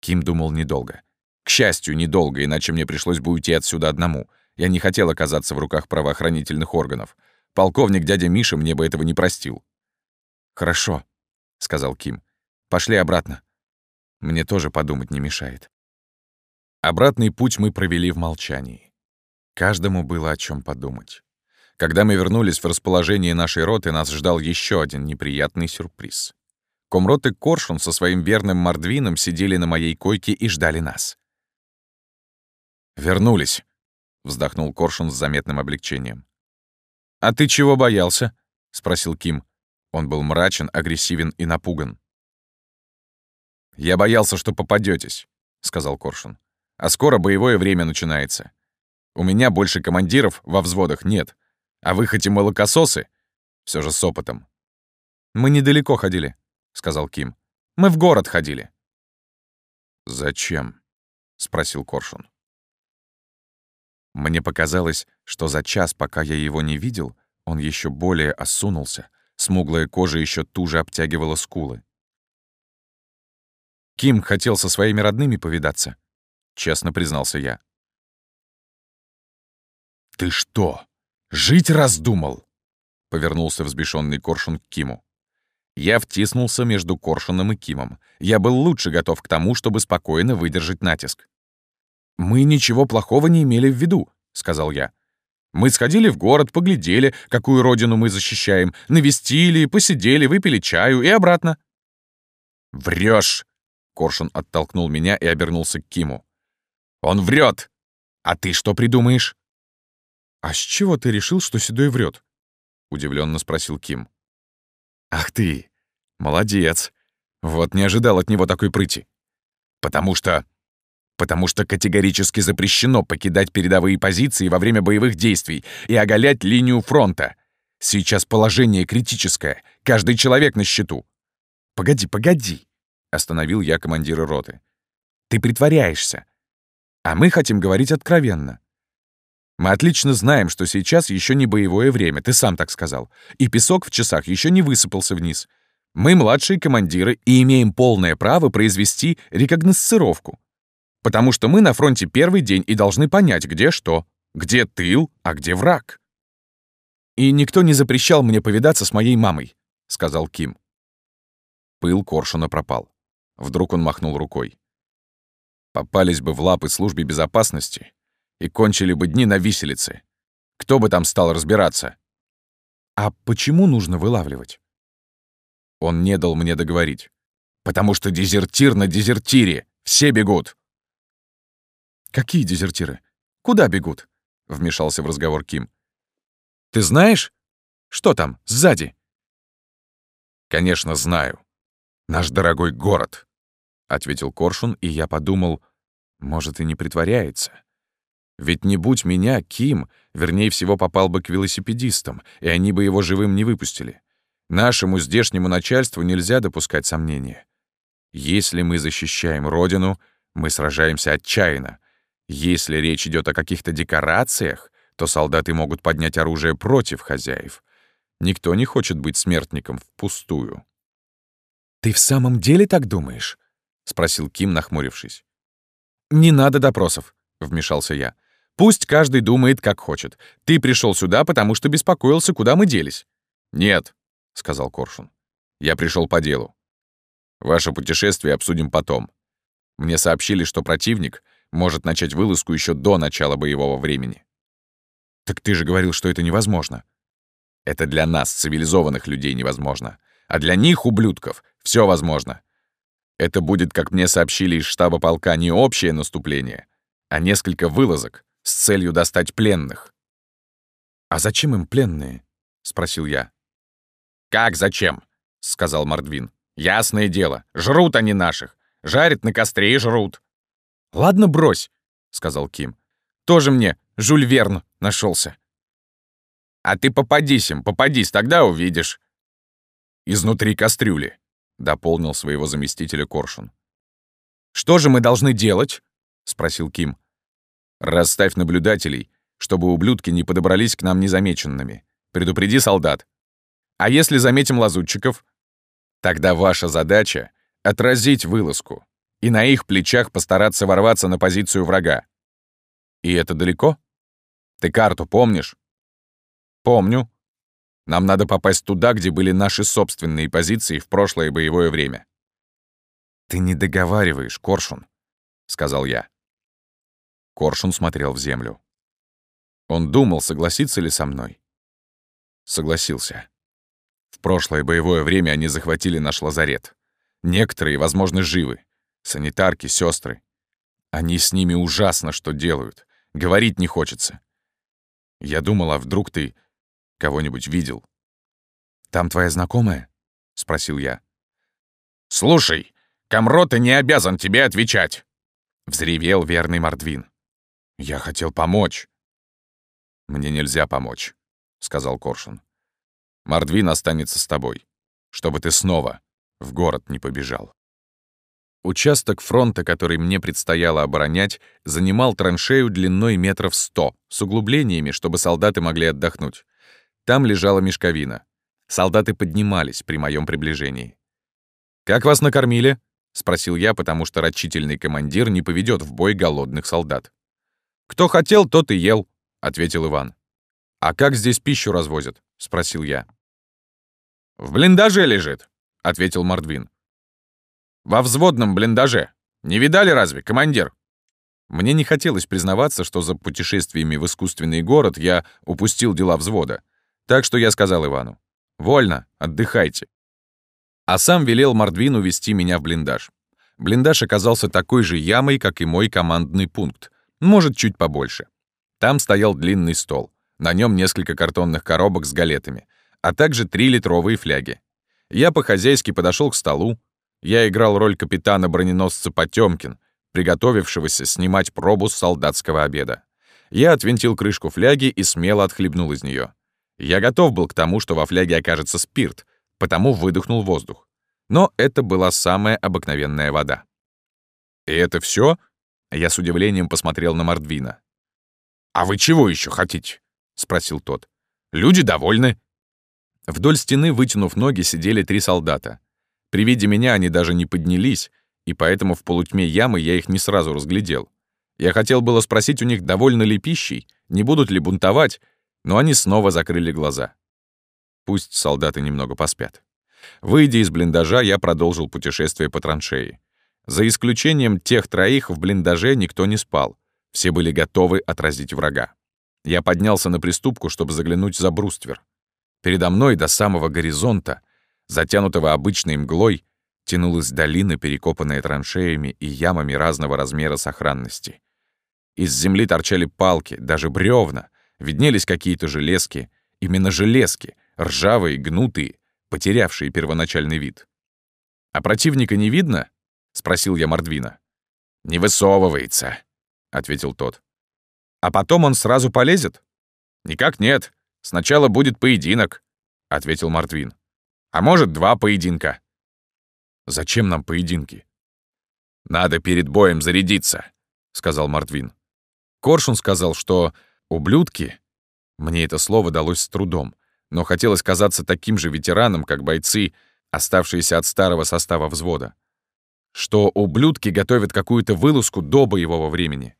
Ким думал недолго. К счастью, недолго, иначе мне пришлось бы уйти отсюда одному. Я не хотел оказаться в руках правоохранительных органов. Полковник дядя Миша мне бы этого не простил. «Хорошо», — сказал Ким. Пошли обратно. Мне тоже подумать не мешает. Обратный путь мы провели в молчании. Каждому было о чем подумать. Когда мы вернулись в расположение нашей роты, нас ждал еще один неприятный сюрприз. Комрот и Коршун со своим верным Мордвином сидели на моей койке и ждали нас. «Вернулись», — вздохнул Коршун с заметным облегчением. «А ты чего боялся?» — спросил Ким. Он был мрачен, агрессивен и напуган. «Я боялся, что попадетесь, сказал Коршун. «А скоро боевое время начинается. У меня больше командиров во взводах нет. А вы хоть и молокососы, все же с опытом. «Мы недалеко ходили», — сказал Ким. «Мы в город ходили». «Зачем?» — спросил Коршун. Мне показалось, что за час, пока я его не видел, он еще более осунулся, смуглая кожа еще туже обтягивала скулы. Ким хотел со своими родными повидаться, честно признался я. «Ты что, жить раздумал?» — повернулся взбешенный Коршун к Киму. Я втиснулся между Коршуном и Кимом. Я был лучше готов к тому, чтобы спокойно выдержать натиск. «Мы ничего плохого не имели в виду», — сказал я. «Мы сходили в город, поглядели, какую родину мы защищаем, навестили, посидели, выпили чаю и обратно». Врешь! Коршун оттолкнул меня и обернулся к Киму. «Он врет! А ты что придумаешь?» «А с чего ты решил, что Седой врет? удивленно спросил Ким. «Ах ты! Молодец! Вот не ожидал от него такой прыти. Потому что... Потому что категорически запрещено покидать передовые позиции во время боевых действий и оголять линию фронта. Сейчас положение критическое, каждый человек на счету. Погоди, погоди!» — остановил я командира роты. «Ты притворяешься. А мы хотим говорить откровенно. Мы отлично знаем, что сейчас еще не боевое время, ты сам так сказал. И песок в часах еще не высыпался вниз. Мы младшие командиры и имеем полное право произвести рекогносцировку. Потому что мы на фронте первый день и должны понять, где что. Где тыл, а где враг. «И никто не запрещал мне повидаться с моей мамой», — сказал Ким. Пыл Коршуна пропал. Вдруг он махнул рукой. Попались бы в лапы службе безопасности, и кончили бы дни на виселице. Кто бы там стал разбираться? А почему нужно вылавливать? Он не дал мне договорить. Потому что дезертир на дезертире. Все бегут. Какие дезертиры? Куда бегут? Вмешался в разговор Ким. Ты знаешь? Что там, сзади? Конечно, знаю. Наш дорогой город, ответил Коршун, и я подумал, может, и не притворяется. Ведь не будь меня, Ким, вернее всего, попал бы к велосипедистам, и они бы его живым не выпустили. Нашему здешнему начальству нельзя допускать сомнения. Если мы защищаем Родину, мы сражаемся отчаянно. Если речь идет о каких-то декорациях, то солдаты могут поднять оружие против хозяев. Никто не хочет быть смертником впустую. «Ты в самом деле так думаешь?» — спросил Ким, нахмурившись. «Не надо допросов», — вмешался я. Пусть каждый думает, как хочет. Ты пришел сюда, потому что беспокоился, куда мы делись». «Нет», — сказал Коршун. «Я пришел по делу. Ваше путешествие обсудим потом. Мне сообщили, что противник может начать вылазку еще до начала боевого времени». «Так ты же говорил, что это невозможно». «Это для нас, цивилизованных людей, невозможно. А для них, ублюдков, все возможно. Это будет, как мне сообщили из штаба полка, не общее наступление, а несколько вылазок, с целью достать пленных. «А зачем им пленные?» — спросил я. «Как зачем?» — сказал Мордвин. «Ясное дело, жрут они наших. Жарят на костре и жрут». «Ладно, брось», — сказал Ким. «Тоже мне Жюль Верн нашелся. «А ты попадись им, попадись, тогда увидишь». «Изнутри кастрюли», — дополнил своего заместителя Коршун. «Что же мы должны делать?» — спросил Ким. Расставь наблюдателей, чтобы ублюдки не подобрались к нам незамеченными. Предупреди солдат. А если заметим лазутчиков? Тогда ваша задача — отразить вылазку и на их плечах постараться ворваться на позицию врага. И это далеко? Ты карту помнишь? Помню. Нам надо попасть туда, где были наши собственные позиции в прошлое боевое время. Ты не договариваешь, Коршун, — сказал я. Коршун смотрел в землю. Он думал, согласиться ли со мной. Согласился. Прошлое боевое время они захватили наш лазарет. Некоторые, возможно, живы. Санитарки, сестры. Они с ними ужасно что делают. Говорить не хочется. Я думал, а вдруг ты кого-нибудь видел? «Там твоя знакомая?» — спросил я. «Слушай, Камрота не обязан тебе отвечать!» — взревел верный Мордвин. «Я хотел помочь». «Мне нельзя помочь», — сказал Коршун. «Мордвин останется с тобой, чтобы ты снова в город не побежал». Участок фронта, который мне предстояло оборонять, занимал траншею длиной метров сто, с углублениями, чтобы солдаты могли отдохнуть. Там лежала мешковина. Солдаты поднимались при моем приближении. «Как вас накормили?» — спросил я, потому что рачительный командир не поведет в бой голодных солдат. «Кто хотел, тот и ел», — ответил Иван. «А как здесь пищу развозят?» — спросил я. «В блиндаже лежит», — ответил Мордвин. «Во взводном блиндаже. Не видали разве, командир?» Мне не хотелось признаваться, что за путешествиями в искусственный город я упустил дела взвода. Так что я сказал Ивану. «Вольно, отдыхайте». А сам велел Мордвину вести меня в блиндаж. Блиндаж оказался такой же ямой, как и мой командный пункт, может, чуть побольше. Там стоял длинный стол. На нем несколько картонных коробок с галетами, а также три литровые фляги. Я по-хозяйски подошел к столу. Я играл роль капитана броненосца Потемкин, приготовившегося снимать пробу с солдатского обеда. Я отвинтил крышку фляги и смело отхлебнул из нее. Я готов был к тому, что во фляге окажется спирт, потому выдохнул воздух. Но это была самая обыкновенная вода. «И это все? Я с удивлением посмотрел на Мордвина. «А вы чего еще хотите?» — спросил тот. «Люди довольны». Вдоль стены, вытянув ноги, сидели три солдата. При виде меня они даже не поднялись, и поэтому в полутьме ямы я их не сразу разглядел. Я хотел было спросить у них, довольны ли пищей, не будут ли бунтовать, но они снова закрыли глаза. Пусть солдаты немного поспят. Выйдя из блиндажа, я продолжил путешествие по траншеи. За исключением тех троих в блиндаже никто не спал. Все были готовы отразить врага. Я поднялся на приступку, чтобы заглянуть за бруствер. Передо мной до самого горизонта, затянутого обычной мглой, тянулась долина, перекопанная траншеями и ямами разного размера сохранности. Из земли торчали палки, даже бревна, виднелись какие-то железки, именно железки, ржавые, гнутые, потерявшие первоначальный вид. «А противника не видно?» — спросил я Мордвина. «Не высовывается», — ответил тот. «А потом он сразу полезет?» «Никак нет. Сначала будет поединок», — ответил Мордвин. «А может, два поединка». «Зачем нам поединки?» «Надо перед боем зарядиться», — сказал Мордвин. Коршун сказал, что Ублюдки? Мне это слово далось с трудом, но хотелось казаться таким же ветераном, как бойцы, оставшиеся от старого состава взвода. Что ублюдки готовят какую-то вылазку до боевого времени.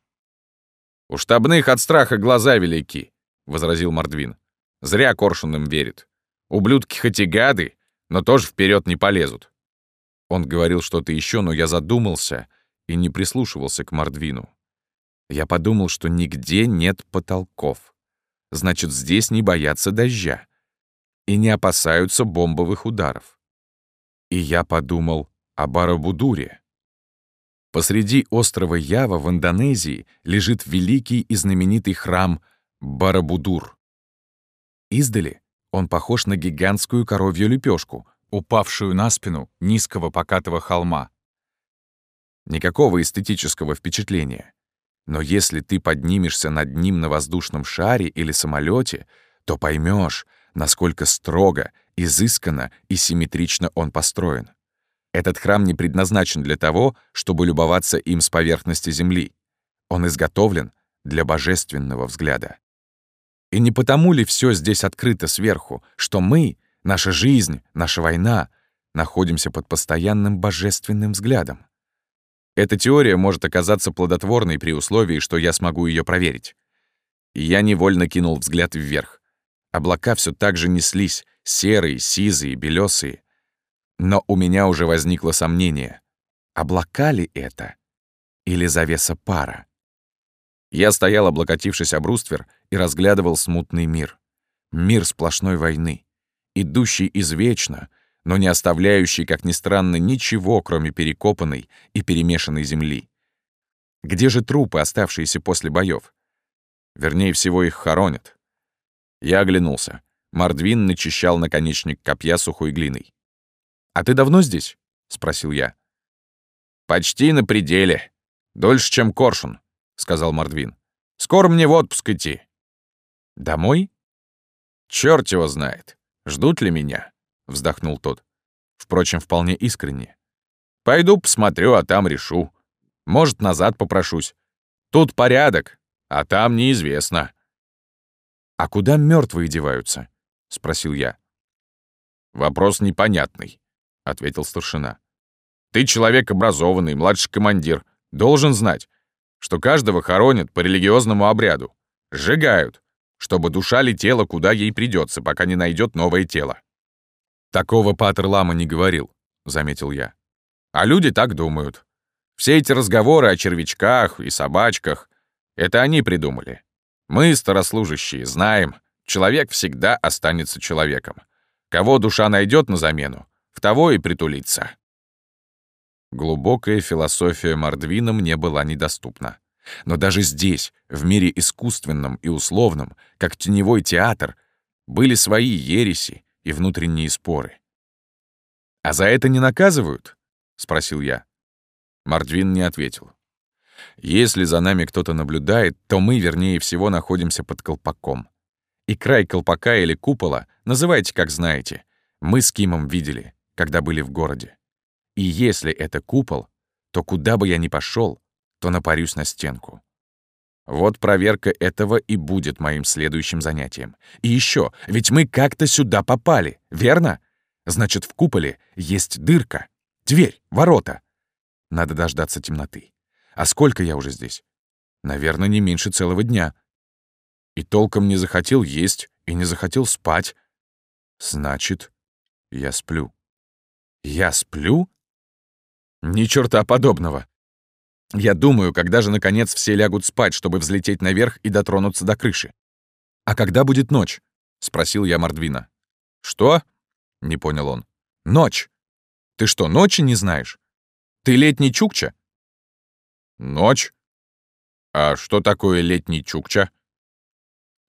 «У штабных от страха глаза велики», — возразил Мордвин. «Зря Коршун им верит. Ублюдки хоть и гады, но тоже вперед не полезут». Он говорил что-то еще, но я задумался и не прислушивался к Мордвину. Я подумал, что нигде нет потолков. Значит, здесь не боятся дождя. И не опасаются бомбовых ударов. И я подумал о Барабудуре. Посреди острова Ява в Индонезии лежит великий и знаменитый храм Барабудур. Издали он похож на гигантскую коровью лепешку, упавшую на спину низкого покатого холма. Никакого эстетического впечатления. Но если ты поднимешься над ним на воздушном шаре или самолете, то поймешь, насколько строго, изысканно и симметрично он построен. Этот храм не предназначен для того, чтобы любоваться им с поверхности земли. Он изготовлен для божественного взгляда. И не потому ли все здесь открыто сверху, что мы, наша жизнь, наша война, находимся под постоянным божественным взглядом? Эта теория может оказаться плодотворной при условии, что я смогу ее проверить. Я невольно кинул взгляд вверх. Облака все так же неслись, серые, сизые, белесые. Но у меня уже возникло сомнение. Облака ли это? Или завеса пара? Я стоял, облокотившись об бруствер, и разглядывал смутный мир. Мир сплошной войны, идущий извечно, но не оставляющий, как ни странно, ничего, кроме перекопанной и перемешанной земли. Где же трупы, оставшиеся после боев? Вернее всего, их хоронят. Я оглянулся. Мордвин начищал наконечник копья сухой глиной. «А ты давно здесь?» — спросил я. «Почти на пределе. Дольше, чем коршун», — сказал Мордвин. «Скоро мне в отпуск идти». «Домой?» «Чёрт его знает. Ждут ли меня?» — вздохнул тот. Впрочем, вполне искренне. «Пойду посмотрю, а там решу. Может, назад попрошусь. Тут порядок, а там неизвестно». «А куда мертвые деваются?» — спросил я. «Вопрос непонятный», — ответил старшина. «Ты человек образованный, младший командир, должен знать, что каждого хоронят по религиозному обряду, сжигают, чтобы душа летела, куда ей придется, пока не найдет новое тело». «Такого Патер Лама не говорил», — заметил я. «А люди так думают. Все эти разговоры о червячках и собачках — это они придумали. Мы, старослужащие, знаем, человек всегда останется человеком. Кого душа найдет на замену, в того и притулится. Глубокая философия Мордвина мне была недоступна. Но даже здесь, в мире искусственном и условном, как теневой театр, были свои ереси и внутренние споры. «А за это не наказывают?» — спросил я. Мордвин не ответил. Если за нами кто-то наблюдает, то мы, вернее всего, находимся под колпаком. И край колпака или купола, называйте как знаете, мы с Кимом видели, когда были в городе. И если это купол, то куда бы я ни пошел, то напарюсь на стенку. Вот проверка этого и будет моим следующим занятием. И еще, ведь мы как-то сюда попали, верно? Значит, в куполе есть дырка, дверь, ворота. Надо дождаться темноты. А сколько я уже здесь? Наверное, не меньше целого дня. И толком не захотел есть, и не захотел спать. Значит, я сплю. Я сплю? Ни черта подобного. Я думаю, когда же, наконец, все лягут спать, чтобы взлететь наверх и дотронуться до крыши. «А когда будет ночь?» — спросил я Мордвина. «Что?» — не понял он. «Ночь. Ты что, ночи не знаешь? Ты летний Чукча?» Ночь? А что такое летний Чукча?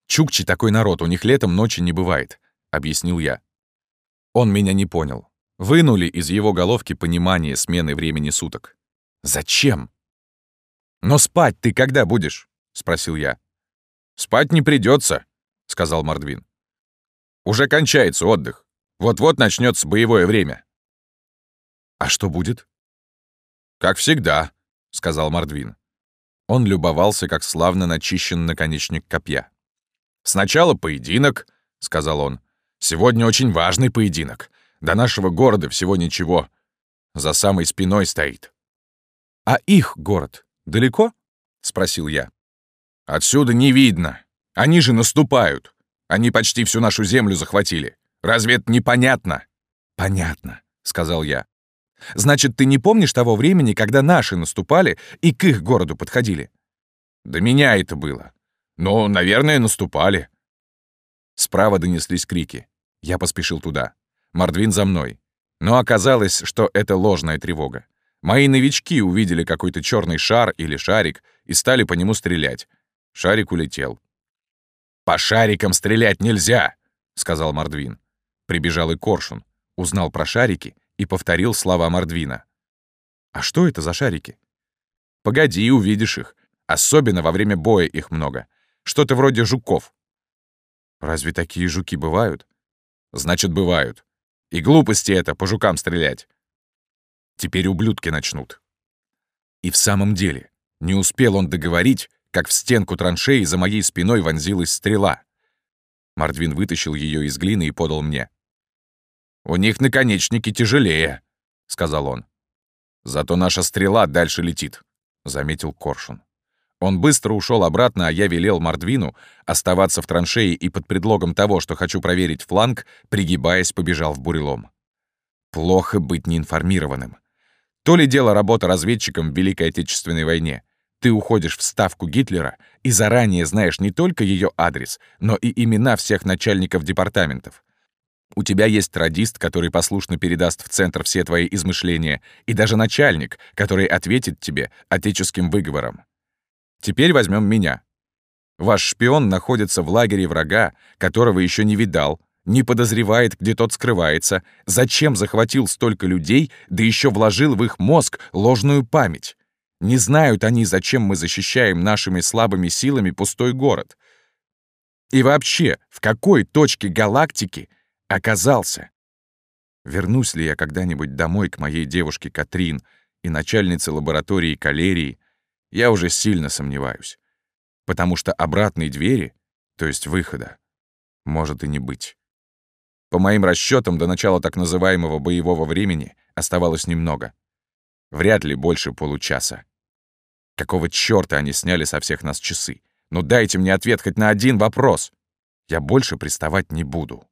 Чукчи такой народ, у них летом ночи не бывает, объяснил я. Он меня не понял. Вынули из его головки понимание смены времени суток. Зачем? Но спать ты когда будешь? спросил я. Спать не придется, сказал Мордвин. Уже кончается отдых. Вот-вот начнется боевое время. А что будет? Как всегда, — сказал Мордвин. Он любовался, как славно начищен наконечник копья. «Сначала поединок», — сказал он. «Сегодня очень важный поединок. До нашего города всего ничего. За самой спиной стоит». «А их город далеко?» — спросил я. «Отсюда не видно. Они же наступают. Они почти всю нашу землю захватили. Разве это непонятно?» «Понятно», — сказал я. Значит, ты не помнишь того времени, когда наши наступали и к их городу подходили? До меня это было. Но, наверное, наступали. Справа донеслись крики. Я поспешил туда. Мордвин за мной. Но оказалось, что это ложная тревога. Мои новички увидели какой-то черный шар или шарик и стали по нему стрелять. Шарик улетел. «По шарикам стрелять нельзя!» — сказал Мордвин. Прибежал и Коршун. Узнал про шарики и повторил слова Мордвина. «А что это за шарики?» «Погоди, увидишь их. Особенно во время боя их много. Что-то вроде жуков». «Разве такие жуки бывают?» «Значит, бывают. И глупости это, по жукам стрелять. Теперь ублюдки начнут». И в самом деле, не успел он договорить, как в стенку траншеи за моей спиной вонзилась стрела. Мордвин вытащил ее из глины и подал мне. «У них наконечники тяжелее», — сказал он. «Зато наша стрела дальше летит», — заметил Коршун. Он быстро ушел обратно, а я велел Мордвину оставаться в траншее и под предлогом того, что хочу проверить фланг, пригибаясь, побежал в бурелом. Плохо быть неинформированным. То ли дело работа разведчиком в Великой Отечественной войне. Ты уходишь в ставку Гитлера и заранее знаешь не только ее адрес, но и имена всех начальников департаментов. У тебя есть радист, который послушно передаст в центр все твои измышления, и даже начальник, который ответит тебе отеческим выговором. Теперь возьмем меня. Ваш шпион находится в лагере врага, которого еще не видал, не подозревает, где тот скрывается, зачем захватил столько людей, да еще вложил в их мозг ложную память. Не знают они, зачем мы защищаем нашими слабыми силами пустой город. И вообще, в какой точке галактики оказался? Вернусь ли я когда-нибудь домой к моей девушке Катрин и начальнице лаборатории калерии, я уже сильно сомневаюсь. Потому что обратной двери, то есть выхода, может и не быть. По моим расчетам, до начала так называемого боевого времени оставалось немного. Вряд ли больше получаса. Какого чёрта они сняли со всех нас часы? Ну дайте мне ответ хоть на один вопрос. Я больше приставать не буду.